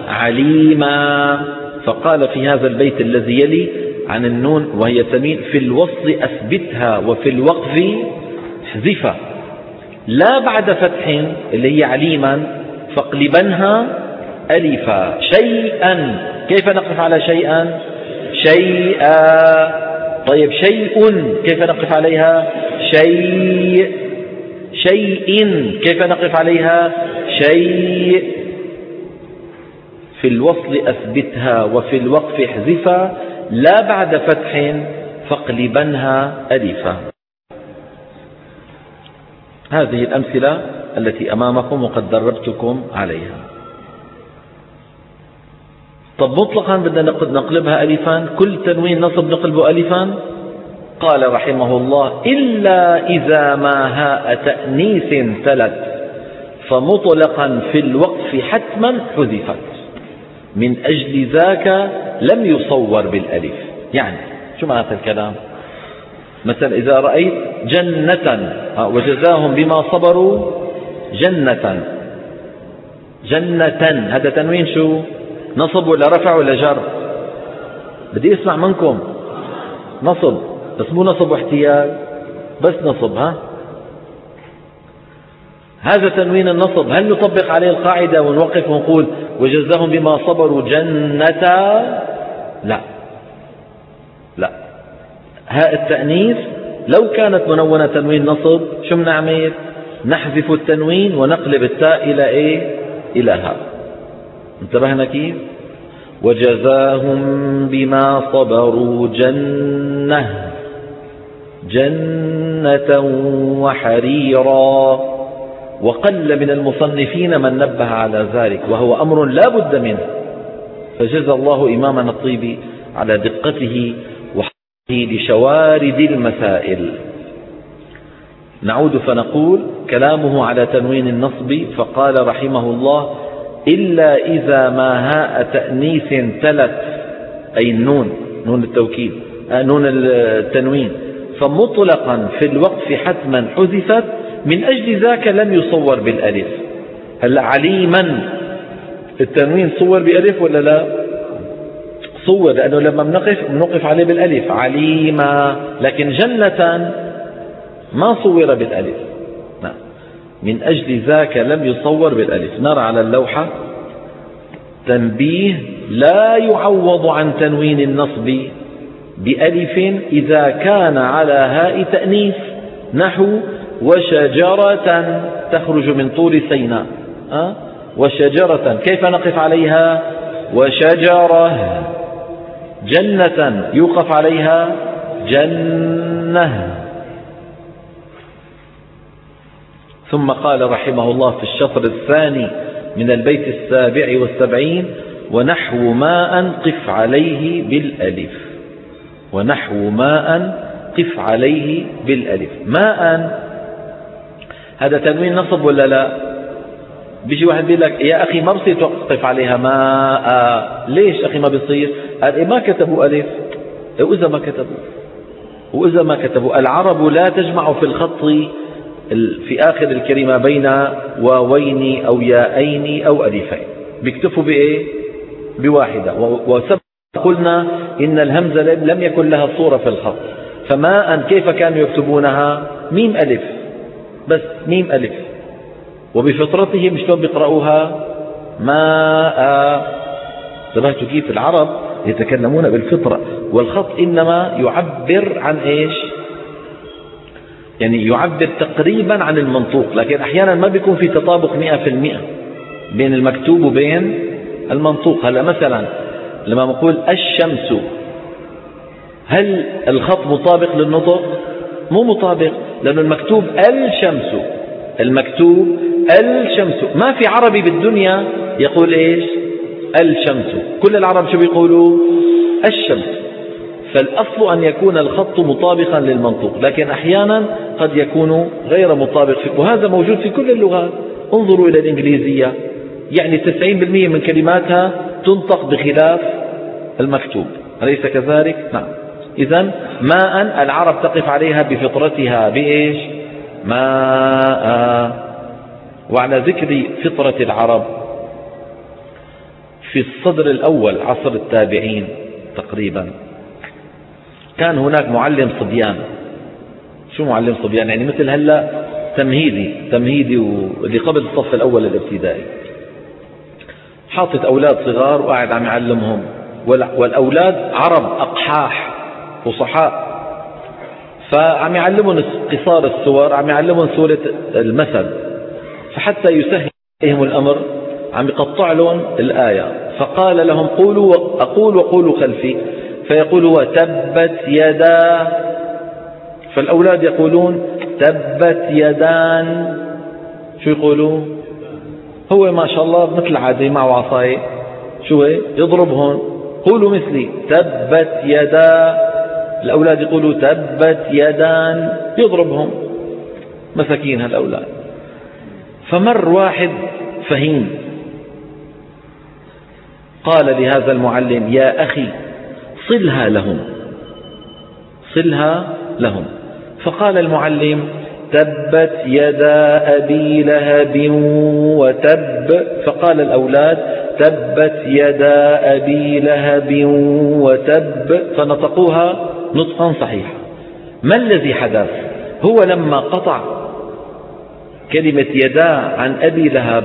عليما. فقال في هذا البيت الذي يلي عن النون وهي تميل في الوصل أثبتها وفي الوقف احذفها. لا بعد فتح اللي هي عليما فاقلبنها. ألفا شيئا. كيف نقف على شيئا؟ شيئا. طيب شيء كيف نقف عليها؟ شيء. شيء كيف نقف عليها؟ شيء. في الوصل أثبتها وفي الوقف احذفها. لا بعد فتح فاقلبنها ألفا هذه الأمثلة التي أمامكم وقد دربتكم عليها. طب مطلقا بدنا نقلبها ألفا؟ كل تنوين نصب نقلبه ألفا؟ قال رحمه الله إلا إذا ما هاء تأنيث تلت فمطلقا في الوقف حتما حذفت. من أجل ذاك لم يصور بالألف. يعني شو معنى الكلام؟ مثلا إذا رأيت جنة وجزاهم بما صبروا جنة. جنة هذا تنوين شو؟ نصب ولا رفع ولا جر؟ بدي أسمع منكم. نصب بس مو نصب واحتياج بس نصب ها؟ هذا تنوين النصب. هل نطبق عليه القاعدة ونوقف ونقول وجزاهم بما صبروا جنة؟ لا. لا. هاء التأنيث لو كانت منونة تنوين نصب شو بنعمل؟ نحذف التنوين ونقلب التاء إلى إيه؟ إلى هاء. انتبهنا كيف؟ وجزاهم بما صبروا جنة جنة وحريرا. وقل من المصنفين من نبه على ذلك وهو أمر لا بد منه. فجزى الله إمامنا الطيبي على دقته وحقه لشوارد المسائل. نعود فنقول كلامه على تنوين النصب فقال رحمه الله إلا إذا ما هاء تأنيث تلت أي النون نون التوكيد آه، نون التنوين. فمطلقا في الوقف حتما حذفت من أجل ذاك لم يصور بالألف. هلا عليما التنوين صور بألف ولا لا؟ صور لأنه لما بنقف بنقف عليه بالألف. عليما لكن جنة ما صور بالألف. من أجل ذاك لم يصور بالألف. نرى على اللوحة تنبيه لا يعوض عن تنوين النصب بألف إذا كان على هاء تأنيث نحو وشجرة تخرج من طور سيناء. أه؟ وشجرة. كيف نقف عليها؟ وشجرة. جنة يوقف عليها. جنة. ثم قال رحمه الله في الشطر الثاني من البيت السابع والسبعين ونحو ما قف عليه بالألف. ونحو ما قف عليه بالألف. ماء هذا تنوين نصب ولا لا؟ بيجي واحد بيقول لك يا أخي ما بصير توقف عليها ماء. ليش أخي ما بصير؟ قال إيه ما كتبوا ألف. وإذا ما كتبوا؟ وإذا ما كتبوا؟ العرب لا تجمع في الخط في آخر الكلمة بين واوين أو ياءين أو ألفين. بيكتفوا بإيه؟ بواحدة. وسبق قلنا إن الهمزة لم يكن لها صورة في الخط. فماء كيف كانوا يكتبونها؟ ميم ألف. بس ميم ألف. وبفطرتهم شلون بيقرأوها ماء. انتبهتوا كيف العرب يتكلمون بالفطرة. والخط إنما يعبر عن إيش؟ يعني يعبر تقريبا عن المنطوق لكن أحيانا ما بيكون في تطابق مئة في المئة بين المكتوب وبين المنطوق. هلا مثلا لما نقول الشمس هل الخط مطابق للنطق؟ مو مطابق لأنه المكتوب الشمس المكتوب الشمس. ما في عربي بالدنيا يقول إيش؟ الشمس. كل العرب شو بيقولوا؟ الشمس. فالأصل أن يكون الخط مطابقا للمنطوق لكن أحيانا قد يكون غير مطابق. وهذا موجود في كل اللغات. انظروا إلى الإنجليزية. يعني 90% من كلماتها تنطق بخلاف المكتوب. أليس كذلك؟ نعم. إذا ماء العرب تقف عليها بفطرتها بإيش؟ ماء. وعلى ذكر فطرة العرب في الصدر الأول عصر التابعين تقريبا. كان هناك معلم صبيان. شو معلم صبيان؟ يعني مثل هلا تمهيدي تمهيدي واللي قبل الصف الأول الابتدائي. حاطط أولاد صغار وقاعد عم يعلمهم. والأولاد عرب أقحاح فصحاء. فعم يعلمهم قصار السور عم يعلمهم سورة المثل. فحتى يسهل عليهم الأمر عم يقطع لهم الآية. فقال لهم قولوا أقول وقولوا خلفي. فيقولوا تبت يدا فالأولاد يقولون تبت يدان. شو يقولوا هو ما شاء الله مثل العادة معه عصاية شو يضربهم قولوا مثلي تبت يدا. الأولاد يقولوا تبت يدان يضربهم. مساكين هالأولاد. فمر واحد فهيم قال لهذا المعلم يا أخي صلها لهم. صلها لهم. فقال المعلم تبت يدا أبي لهب وتب. فقال الأولاد تبت يدا أبي لهب وتب. فنطقوها نطقا صحيحا ما الذي حدث؟ هو لما قطع كلمة يدا عن أبي لهب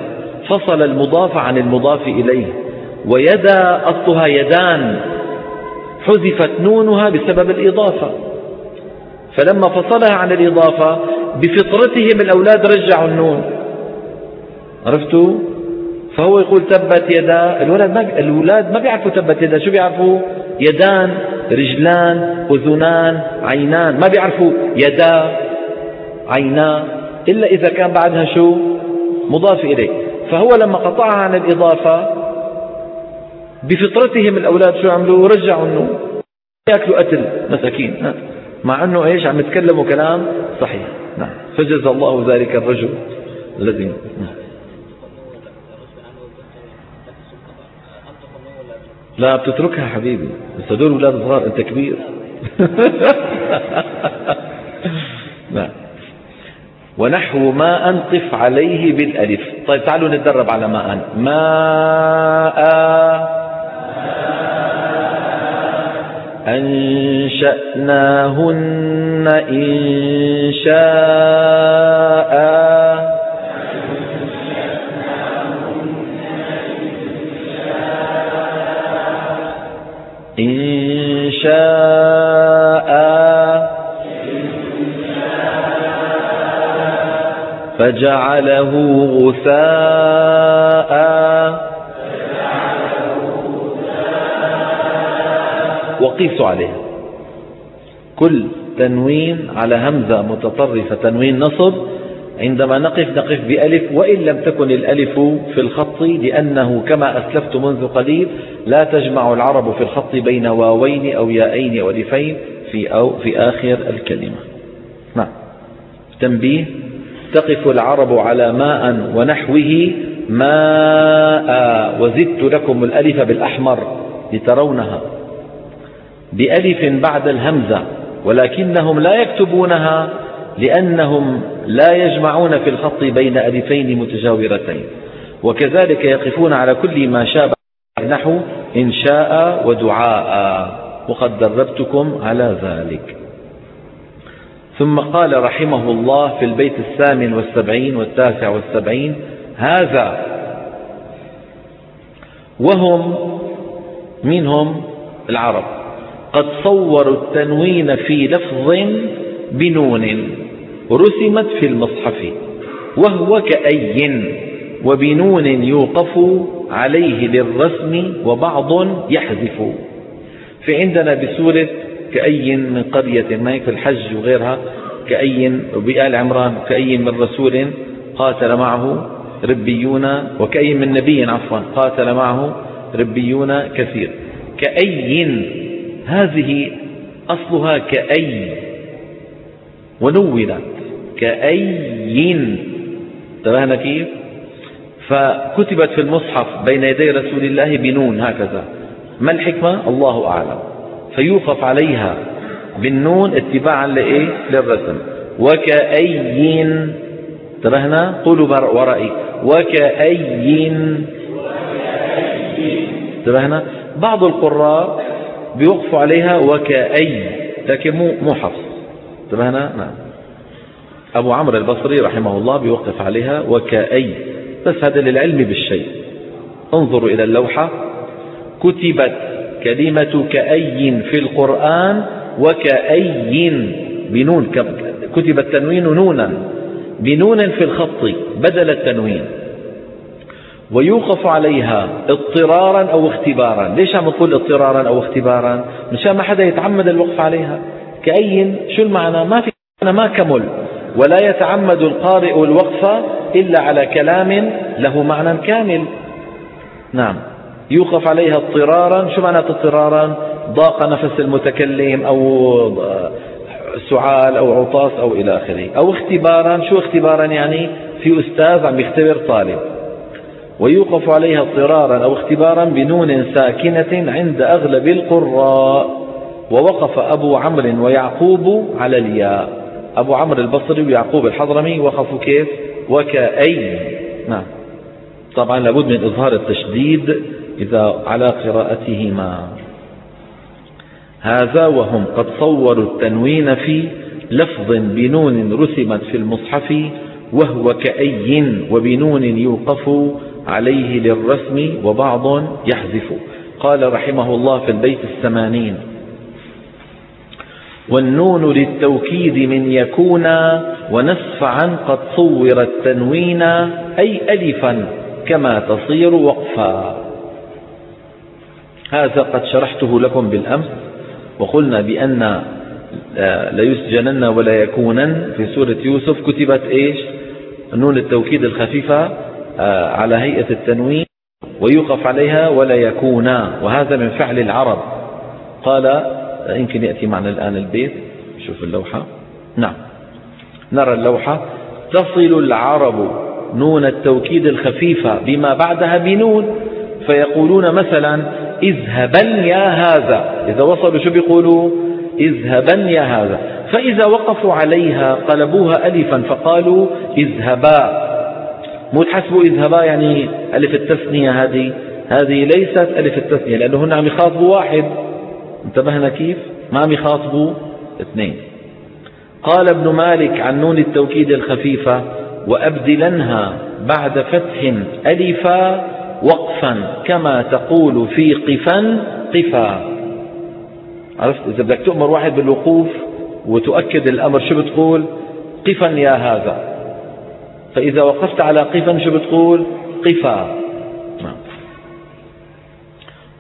فصل المضاف عن المضاف إليه. ويدا أصلها يدان. حذفت نونها بسبب الإضافة. فلما فصلها عن الإضافة بفطرتهم الأولاد رجعوا النون. عرفتوا؟ فهو يقول تبت يدا الولد ما الأولاد ما بيعرفوا تبت يدا شو بيعرفوا؟ يدان رجلان أذنان عينان ما بيعرفوا يدا عينا إلا إذا كان بعدها شو؟ مضاف إليه. فهو لما قطعها عن الإضافة بفطرتهم الأولاد شو عملوا؟ رجعوا النوم يأكلوا قتل مساكين. مع أنه إيش؟ عم يتكلموا كلام صحيح. نعم. فجزى الله ذلك الرجل الذي نعم. لا بتتركها حبيبي. بس هدول أولاد صغار أنت كبير. لا ونحو ما أنقف عليه بالألف. طيب تعالوا نتدرب على ما أن ماء أنشأناهن إن شاء. إن شاء. فجعله غثاء. وقيسوا عليها. كل تنوين على همزة متطرفة تنوين نصب عندما نقف نقف بألف وإن لم تكن الألف في الخط لأنه كما أسلفت منذ قليل لا تجمع العرب في الخط بين واوين أو يائين أو ألفين في, أو في آخر الكلمة. نعم. تنبيه. تقف العرب على ماء ونحوه ماء وزدت لكم الألف بالأحمر لترونها. بألف بعد الهمزة ولكنهم لا يكتبونها لأنهم لا يجمعون في الخط بين ألفين متجاورتين. وكذلك يقفون على كل ما شابه نحو إن شاء ودعاء. وقد دربتكم على ذلك. ثم قال رحمه الله في البيت الثامن والسبعين والتاسع والسبعين هذا وهم منهم العرب. قد صوروا التنوين في لفظ بنون رسمت في المصحف وهو كأي وبنون يوقف عليه للرسم وبعض يحذف. في عندنا بسورة كأي من قرية ما في الحج وغيرها كأي بآل عمران كأي من رسول قاتل معه ربيون وكأي من نبي عفوا قاتل معه ربيون كثير. كأي هذه أصلها كأي ونونت كأي. انتبهنا كيف؟ فكتبت في المصحف بين يدي رسول الله بنون هكذا. ما الحكمة؟ الله أعلم. فيوقف عليها بالنون اتباعا لإيه؟ للرسم. وكأي. انتبهنا قولوا ورائي. وكأي. انتبهنا بعض القراء بيوقفوا عليها وكأي لكن مو مو حفص انتبهنا؟ نعم. أبو عمرو البصري رحمه الله بيوقف عليها وكأي. بس هذا للعلم بالشيء. انظروا إلى اللوحة. كتبت كلمة كأي في القرآن وكأي بنون. كتب التنوين نونا. بنون في الخط. بدل التنوين. ويوقف عليها اضطرارا أو اختبارا. ليش عم نقول اضطرارا أو اختبارا؟ مشان ما حدا يتعمد الوقف عليها. كأي شو المعنى؟ ما في ما كمل. ولا يتعمد القارئ الوقف إلا على كلام له معنى كامل. نعم. يوقف عليها اضطرارا. شو معنى اضطرارا؟ ضاق نفس المتكلم أو سعال أو عطاس أو إلى آخره. أو اختبارا. شو اختبارا يعني؟ في أستاذ عم يختبر طالب. ويوقف عليها اضطرارا أو اختبارا بنون ساكنة عند أغلب القراء. ووقف أبو عمرو ويعقوب على الياء. أبو عمرو البصري ويعقوب الحضرمي وقفوا كيف؟ وكأي نعم. طبعا لابد من إظهار التشديد إذا على قراءتهما. هذا وهم قد صوروا التنوين في لفظ بنون رسمت في المصحف وهو كأي وبنون يوقف عليه للرسم وبعض يحذف. قال رحمه الله في البيت الثمانين والنون للتوكيد من يكون ونسفعا قد صور التنوين أي ألفا كما تصير وقفا. هذا قد شرحته لكم بالأمس وقلنا بأن ليسجنن ولا يكونن في سورة يوسف. كتبت إيش؟ نون التوكيد الخفيفة. على هيئة التنوين ويوقف عليها ولا يكونا وهذا من فعل العرب. قال يمكن يأتي معنا الآن البيت. شوف اللوحة. نعم. نرى اللوحة. تصل العرب نون التوكيد الخفيفة بما بعدها بنون. فيقولون مثلا اذهبا يا هذا. إذا وصلوا شو بيقولوا؟ اذهبا يا هذا. فإذا وقفوا عليها قلبوها ألفا فقالوا اذهبا. مو تحسبوا اذهبا يعني ألف التثنية هذه؟ هذه ليست ألف التثنية لأنه هن عم يخاطبوا واحد. انتبهنا كيف؟ ما عم يخاطبوا اثنين. قال ابن مالك عن نون التوكيد الخفيفة وأبدلنها بعد فتح ألفا وقفا كما تقول في قفا قفا. عرفت؟ إذا بدك تؤمر واحد بالوقوف وتؤكد الأمر شو بتقول؟ قفا يا هذا. فإذا وقفت على قفا شو بتقول؟ قفا. نعم.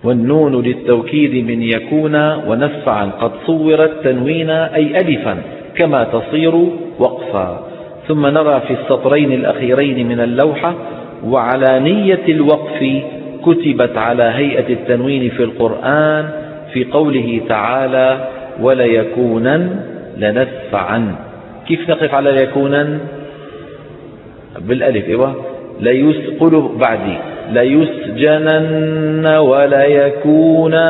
والنون للتوكيد من يكون ونفعا قد صورت تنوينا أي ألفا كما تصير وقفا. ثم نرى في السطرين الأخيرين من اللوحة وعلى نية الوقف كتبت على هيئة التنوين في القرآن في قوله تعالى وليكونن لنسفعا كيف نقف على ليكونن؟ بالألف إيوه. ليسقل بعدي. ليسجنن وليكونا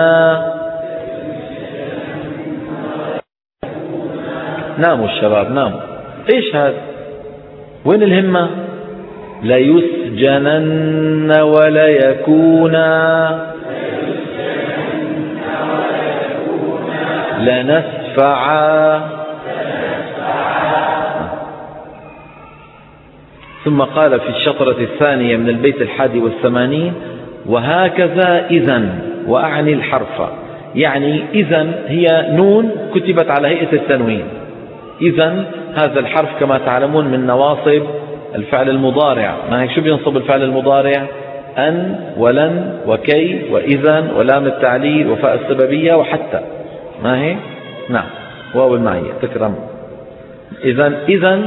ناموا الشباب ناموا إيش هذا؟ وين الهمة؟ ليسجنن وليكونا لنسفعا ثم قال في الشطرة الثانية من البيت الحادي والثمانين وهكذا إذا وأعني الحرف. يعني إذا هي نون كتبت على هيئة التنوين. إذا هذا الحرف كما تعلمون من نواصب الفعل المضارع. ما هيك شو بينصب الفعل المضارع؟ أن ولن وكي وإذا ولام التعليل وفاء السببية وحتى. ما هي؟ نعم. واو المعية تكرم. إذا إذا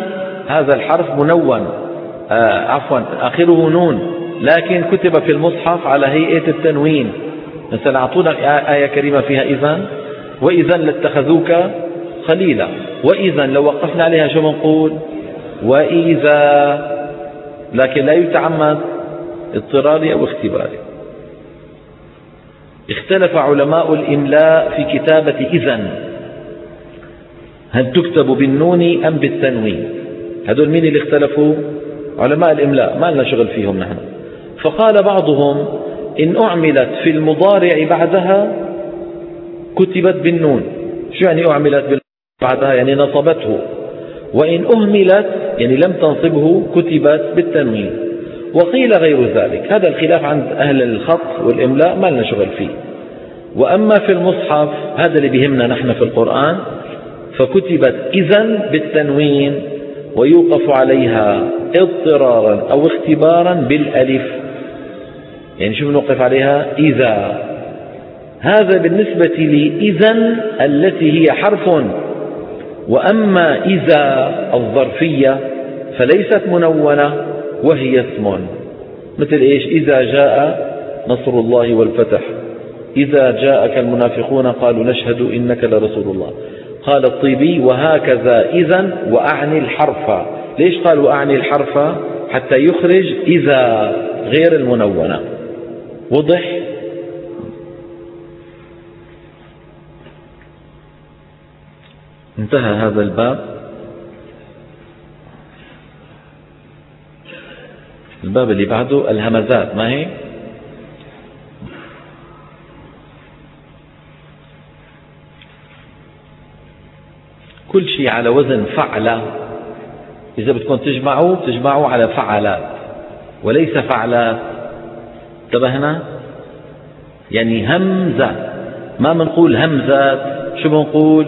هذا الحرف منون. عفوا آخره نون. لكن كتب في المصحف على هيئة التنوين. مثلا أعطونا آية كريمة فيها إذا وإذا لاتخذوك خليلا. وإذا لو وقفنا عليها شو بنقول؟ وإذا لكن لا يتعمد اضطراري أو اختباري. اختلف علماء الإملاء في كتابة إذن. هل تكتب بالنون أم بالتنوين؟ هذول مين اللي اختلفوا؟ علماء الإملاء ما لنا شغل فيهم نحن. فقال بعضهم إن أعملت في المضارع بعدها كتبت بالنون. شو يعني أعملت بعدها؟ يعني نصبته. وإن أهملت يعني لم تنصبه كتبت بالتنوين. وقيل غير ذلك. هذا الخلاف عند أهل الخط والإملاء ما لنا شغل فيه. وأما في المصحف هذا اللي بيهمنا نحن في القرآن فكتبت إذا بالتنوين. ويوقف عليها اضطرارا أو اختبارا بالألف. يعني شو بنوقف عليها؟ إذا. هذا بالنسبة لي إذا التي هي حرف. وأما إذا الظرفية فليست منونة وهي اسم. مثل إيش؟ إذا جاء نصر الله والفتح. إذا جاءك المنافقون قالوا نشهد إنك لرسول الله. قال الطيبي وهكذا إذا وأعني الحرف. ليش قال وأعني الحرف؟ حتى يخرج إذا غير المنونة. وضح؟ انتهى هذا الباب. الباب اللي بعده الهمزات ما هي؟ كل شيء على وزن فعلة. إذا بدكم تجمعوا تجمعوا على فعلات وليس فعلات. انتبهنا يعني همزة. ما بنقول همزات شو بنقول؟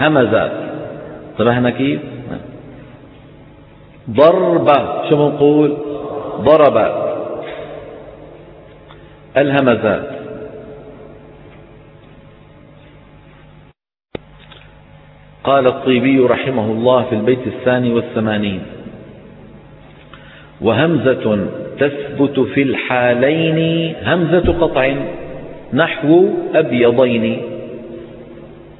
همزات. انتبهنا كيف؟ ضربة. شو بنقول؟ ضرب الهمزات. قال الطيبي رحمه الله في البيت الثاني والثمانين. وهمزة تثبت في الحالين همزة قطع نحو أبيضين.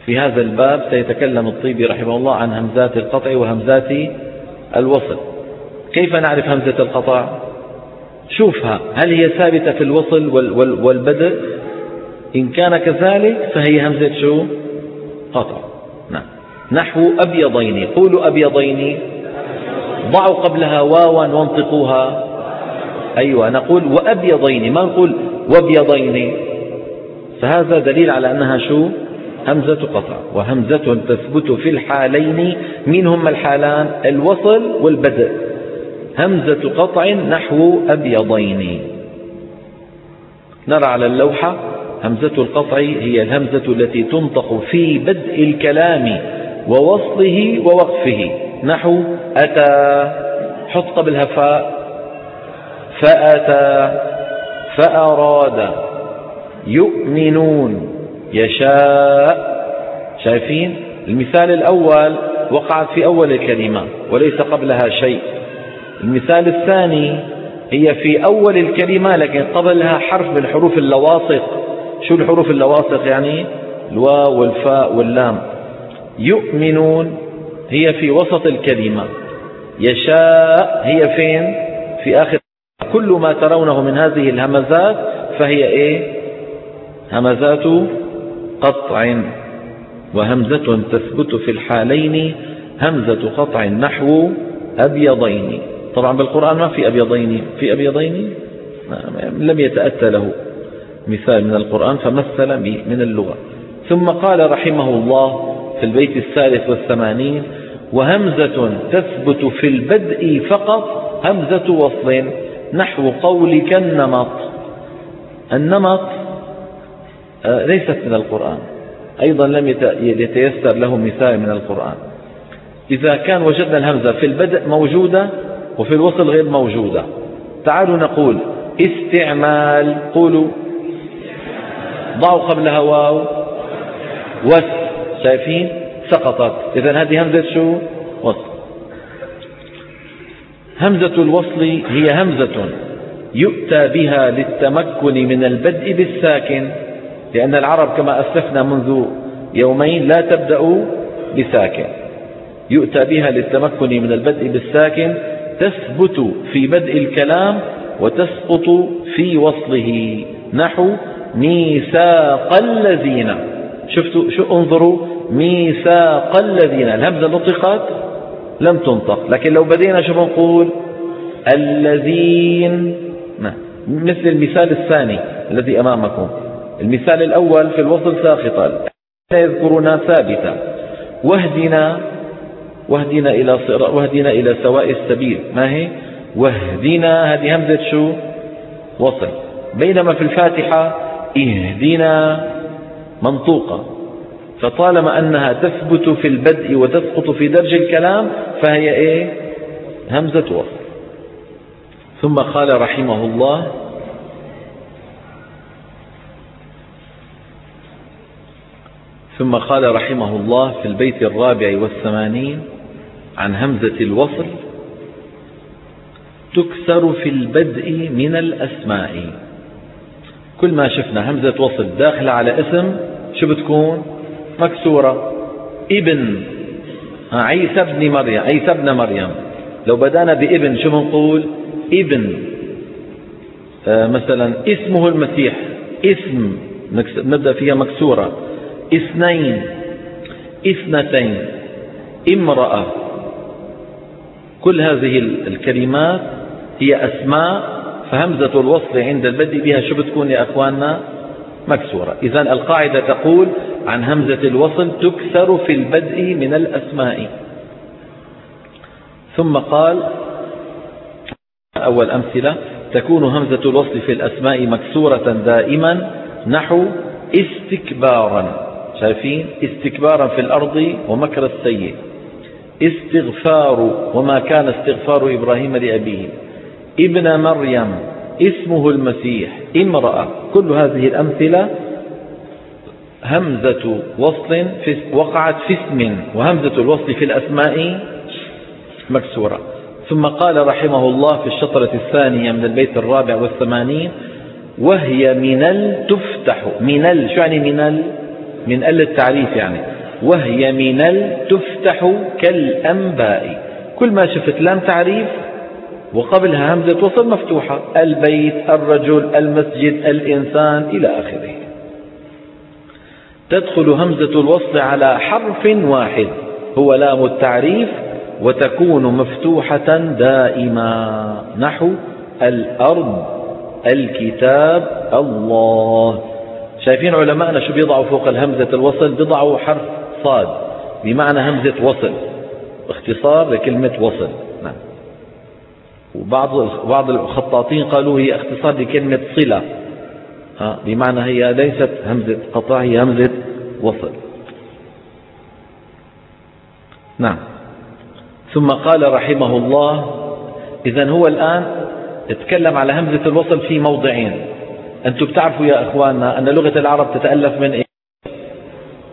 في هذا الباب سيتكلم الطيبي رحمه الله عن همزات القطع وهمزات الوصل. كيف نعرف همزة القطع؟ شوفها هل هي ثابتة في الوصل والبدء؟ إن كان كذلك فهي همزة شو؟ قطع. نحو أبيضين. قولوا أبيضين. ضعوا قبلها واوا وانطقوها. أيوة نقول وأبيضين. ما نقول وابيضين؟ فهذا دليل على أنها شو؟ همزة قطع. وهمزة تثبت في الحالين. من هما الحالان؟ الوصل والبدء. همزة قطع نحو أبيضين. نرى على اللوحة همزة القطع هي الهمزة التي تنطق في بدء الكلام. ووصله ووقفه. نحو أتى حط قبلها فاء فأتى فأراد. يؤمنون. يشاء. شايفين؟ المثال الأول وقعت في أول الكلمة وليس قبلها شيء. المثال الثاني هي في أول الكلمة لكن قبلها حرف من حروف اللواصق. شو الحروف اللواصق يعني؟ الواو والفاء واللام. يؤمنون. هي في وسط الكلمة. يشاء. هي فين؟ في آخر. كل ما ترونه من هذه الهمزات فهي إيه؟ همزات قطع وهمزة تثبت في الحالين. همزة قطع نحو أبيضين. طبعا بالقرآن ما في أبيضين. في أبيضين؟ لم يتأتى له مثال من القرآن فمثل من اللغة. ثم قال رحمه الله في البيت الثالث والثمانين وهمزة تثبت في البدء فقط همزة وصل نحو قولك النمط. النمط آه، ليست من القرآن. أيضا لم يتيسر له مثال من القرآن. إذا كان وجدنا الهمزة في البدء موجودة وفي الوصل غير موجودة. تعالوا نقول استعمال قولوا. ضعوا قبلها واو. وس. شايفين سقطت. إذا هذه همزة شو؟ وصل. همزة الوصل هي همزة يؤتى بها للتمكن من البدء بالساكن لأن العرب كما أسلفنا منذ يومين لا تبدأ بساكن. يؤتى بها للتمكن من البدء بالساكن تثبت في بدء الكلام وتسقط في وصله. نحو ميثاق الذين شفتوا؟ شو انظروا؟ ميثاق الذين الهمزة نطقت لم تنطق. لكن لو بدينا شو بنقول؟ الذين مثل المثال الثاني الذي أمامكم. المثال الأول في الوصل ساخطا يذكرنا ثابتا. واهدنا واهدنا إلى واهدنا إلى سواء السبيل. ما هي؟ واهدنا. هذه همزة شو؟ وصل. بينما في الفاتحة اهدنا. منطوقة. فطالما أنها تثبت في البدء وتسقط في درج الكلام فهي إيه؟ همزة وصل. ثم قال رحمه الله ثم قال رحمه الله في البيت الرابع والثمانين عن همزة الوصل تكسر في البدء من الأسماء. كل ما شفنا همزة وصل داخلة على اسم شو بتكون؟ مكسورة. ابن. عيسى ابن مريم عيسى ابن مريم. لو بدأنا بابن شو بنقول؟ ابن. آه مثلا اسمه المسيح. اسم. نبدأ فيها مكسورة. اثنين. اثنتين. امرأة. كل هذه الكلمات هي أسماء فهمزة الوصل عند البدء بها شو بتكون يا أخواننا؟ مكسورة. إذا القاعدة تقول عن همزة الوصل تكسر في البدء من الأسماء. ثم قال أول أمثلة تكون همزة الوصل في الأسماء مكسورة دائما نحو استكبارا. شايفين؟ استكبارا في الأرض ومكر السيء. استغفار وما كان استغفار إبراهيم لأبيه. ابن مريم اسمه المسيح. امرأة. كل هذه الأمثلة همزة وصل في وقعت في اسم وهمزة الوصل في الأسماء مكسورة. ثم قال رحمه الله في الشطرة الثانية من البيت الرابع والثمانين وهي منل تفتح. منل شو يعني منل؟ من ال التعريف يعني. وهي منل تفتح كالأنباء. كل ما شفت لام تعريف وقبلها همزة وصل مفتوحة. البيت الرجل المسجد الإنسان إلى آخره. تدخل همزة الوصل على حرف واحد. هو لام التعريف وتكون مفتوحة دائما. نحو الأرض الكتاب الله. شايفين علماءنا شو بيضعوا فوق الهمزة الوصل؟ بيضعوا حرف صاد. بمعنى همزة وصل. اختصار لكلمة وصل. وبعض بعض الخطاطين قالوا هي اختصار لكلمة صلة. آه بمعنى هي ليست همزة قطع هي همزة وصل. نعم. ثم قال رحمه الله إذا هو الآن اتكلم على همزة الوصل في موضعين. أنتم بتعرفوا يا أخواننا أن لغة العرب تتألف من إيه؟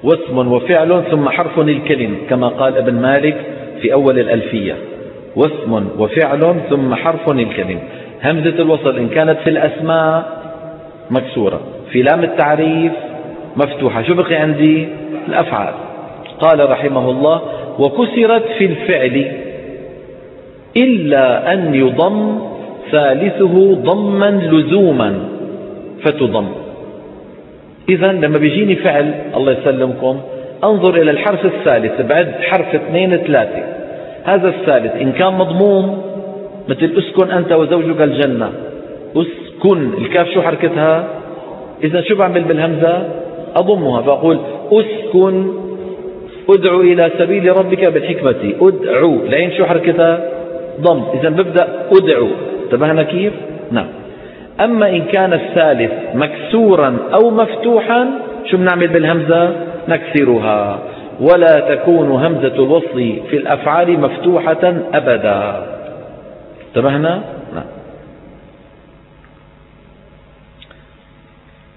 واسم وفعل ثم حرف الكلم كما قال ابن مالك في أول الألفية. واسم وفعل ثم حرف الكلم همزة الوصل إن كانت في الأسماء مكسورة. في لام التعريف مفتوحة. شو بقي عندي؟ الأفعال. قال رحمه الله وكسرت في الفعل إلا أن يضم ثالثه ضما لزوما فتضم. إذا لما بيجيني فعل الله يسلمكم. انظر إلى الحرف الثالث. بعد حرف اثنين ثلاثة. هذا الثالث إن كان مضموم مثل اسكن أنت وزوجك الجنة. اسكن الكاف شو حركتها؟ إذا شو بعمل بالهمزة؟ أضمها فأقول اسكن ادعو إلى سبيل ربك بالحكمة. ادعو. لين شو حركتها؟ ضم. إذا ببدأ ادعو. انتبهنا كيف؟ نعم. أما إن كان الثالث مكسورا أو مفتوحا شو بنعمل بالهمزة؟ نكسرها. ولا تكون همزة الوصل في الأفعال مفتوحة أبدا. انتبهنا؟ نعم.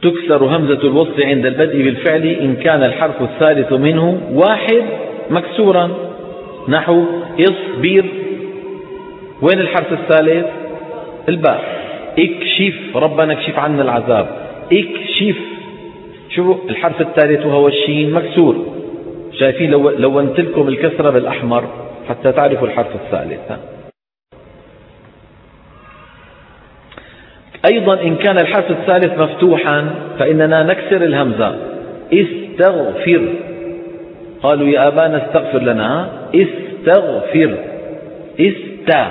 تكسر همزة الوصل عند البدء بالفعل إن كان الحرف الثالث منه واحد مكسورا. نحو اصبر. وين الحرف الثالث؟ الباء. اكشف. ربنا اكشف عنا العذاب. اكشف. شو الحرف الثالث وهو الشين مكسور. شايفين لو لونت لكم الكسرة بالأحمر حتى تعرفوا الحرف الثالث. أيضا إن كان الحرف الثالث مفتوحا فإننا نكسر الهمزة. استغفر. قالوا يا أبانا استغفر لنا. استغفر. استا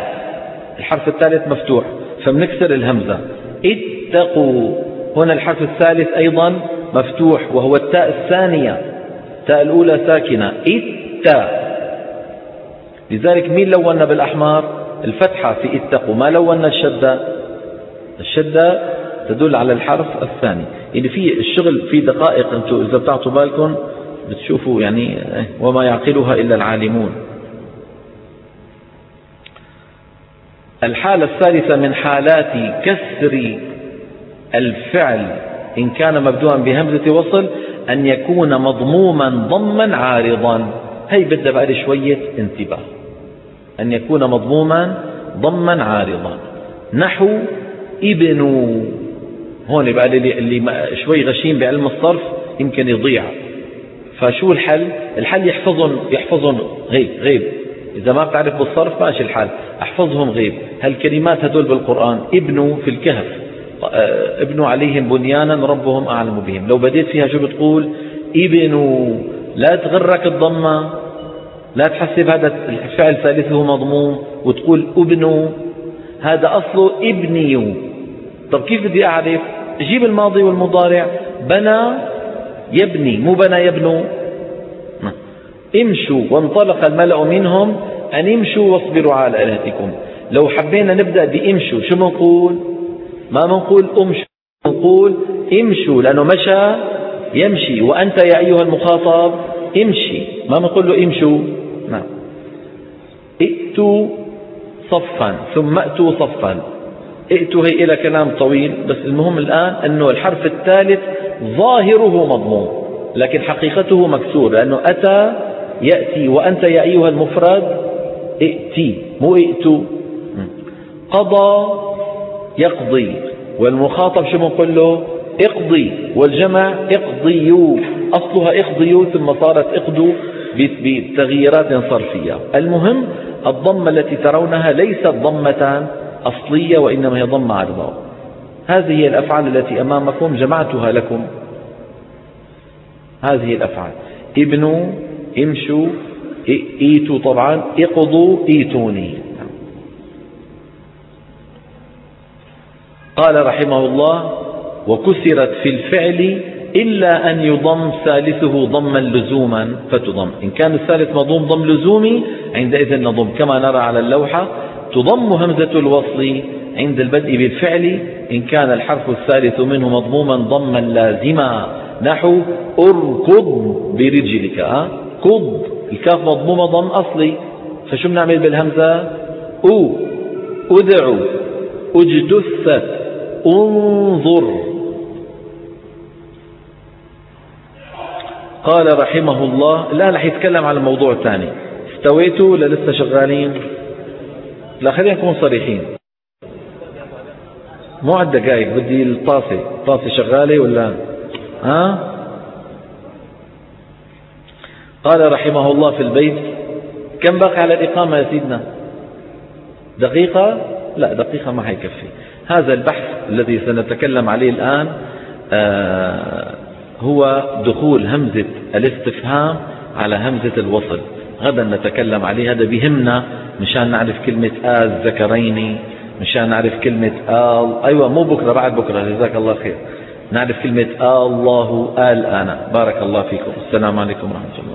الحرف الثالث مفتوح. فبنكسر الهمزة. اتقوا. هنا الحرف الثالث أيضا مفتوح وهو التاء الثانية. التاء الأولى ساكنة. التاء لذلك مين لونا بالأحمر؟ الفتحة في إتقوا. ما لونا الشدة؟ الشدة تدل على الحرف الثاني. يعني في الشغل في دقائق أنتم إذا بتعطوا بالكم بتشوفوا يعني إيه، وما يعقلها إلا العالمون. الحالة الثالثة من حالات كسر الفعل إن كان مبدوءا بهمزة وصل أن يكون مضموما ضما عارضا. هي بدها بعد شوية انتباه. أن يكون مضموما ضما عارضا. نحو ابن. هون بقى اللي شوي غشيم بعلم الصرف يمكن يضيع. فشو الحل؟ الحل يحفظهم يحفظهم غيب غيب. إذا ما بتعرف بالصرف ماشي الحال أحفظهم غيب. هالكلمات هدول بالقرآن. ابنوا في الكهف. ابنوا عليهم بنيانا ربهم أعلم بهم. لو بديت فيها شو بتقول؟ ابنوا لا تغرك الضمة لا تحسب هذا الفعل ثالثه مضموم وتقول ابنوا هذا أصله ابني. طب كيف بدي أعرف؟ جيب الماضي والمضارع. بنى يبني مو بنى يبنو. امشوا وانطلق الملأ منهم أن امشوا واصبروا على آلهتكم. لو حبينا نبدأ بامشوا شو بنقول ما بنقول امشوا بنقول امشوا لأنه مشى يمشي. وأنت يا أيها المخاطب امشي. ما بنقول له امشوا؟ نعم. ائتوا صفا ثم ائتوا صفا. ائتوا هي إلى كلام طويل بس المهم الآن أنه الحرف الثالث ظاهره مضموم لكن حقيقته مكسور لأنه أتى يأتي. وأنت يا أيها المفرد ائتي مو ائتوا. قضى يقضي والمخاطب شو بنقول له؟ اقضي. والجمع اقضيوا أصلها اقضيوا ثم صارت اقضوا بتغييرات صرفية المهم الضمة التي ترونها ليست ضمة أصلية وإنما هي ضمة عرضة هذه هي الأفعال التي أمامكم جمعتها لكم. هذه الأفعال. ابنوا امشوا إيتوا طبعا اقضوا ايتوني. قال رحمه الله وكسرت في الفعل إلا أن يضم ثالثه ضما لزوما فتضم. إن كان الثالث مضم ضم لزومي عندئذ نضم. كما نرى على اللوحة تضم همزة الوصل عند البدء بالفعل إن كان الحرف الثالث منه مضموما ضما لازما. نحو أركض برجلك ها؟ قض الكاف مضمومة ضم أصلي. فشو بنعمل بالهمزة؟ أو. أدعو اجتثت انظر. قال رحمه الله لا رح يتكلم على الموضوع الثاني استويتوا ولا لسه شغالين؟ لا خلينا نكون صريحين. مو على الدقائق بدي الطاسة. الطاسة شغالة ولا؟ ها؟ قال رحمه الله في البيت كم باقي على الإقامة يا سيدنا؟ دقيقة؟ لا دقيقة ما حيكفي. هذا البحث الذي سنتكلم عليه الآن آه هو دخول همزة الاستفهام على همزة الوصل. غدا نتكلم عليه هذا بهمنا مشان نعرف كلمة آل ذكرين مشان نعرف كلمة آل. أيوة مو بكرة بعد بكرة. جزاك الله خير. نعرف كلمة آه الله آل أنا. بارك الله فيكم. السلام عليكم ورحمة الله.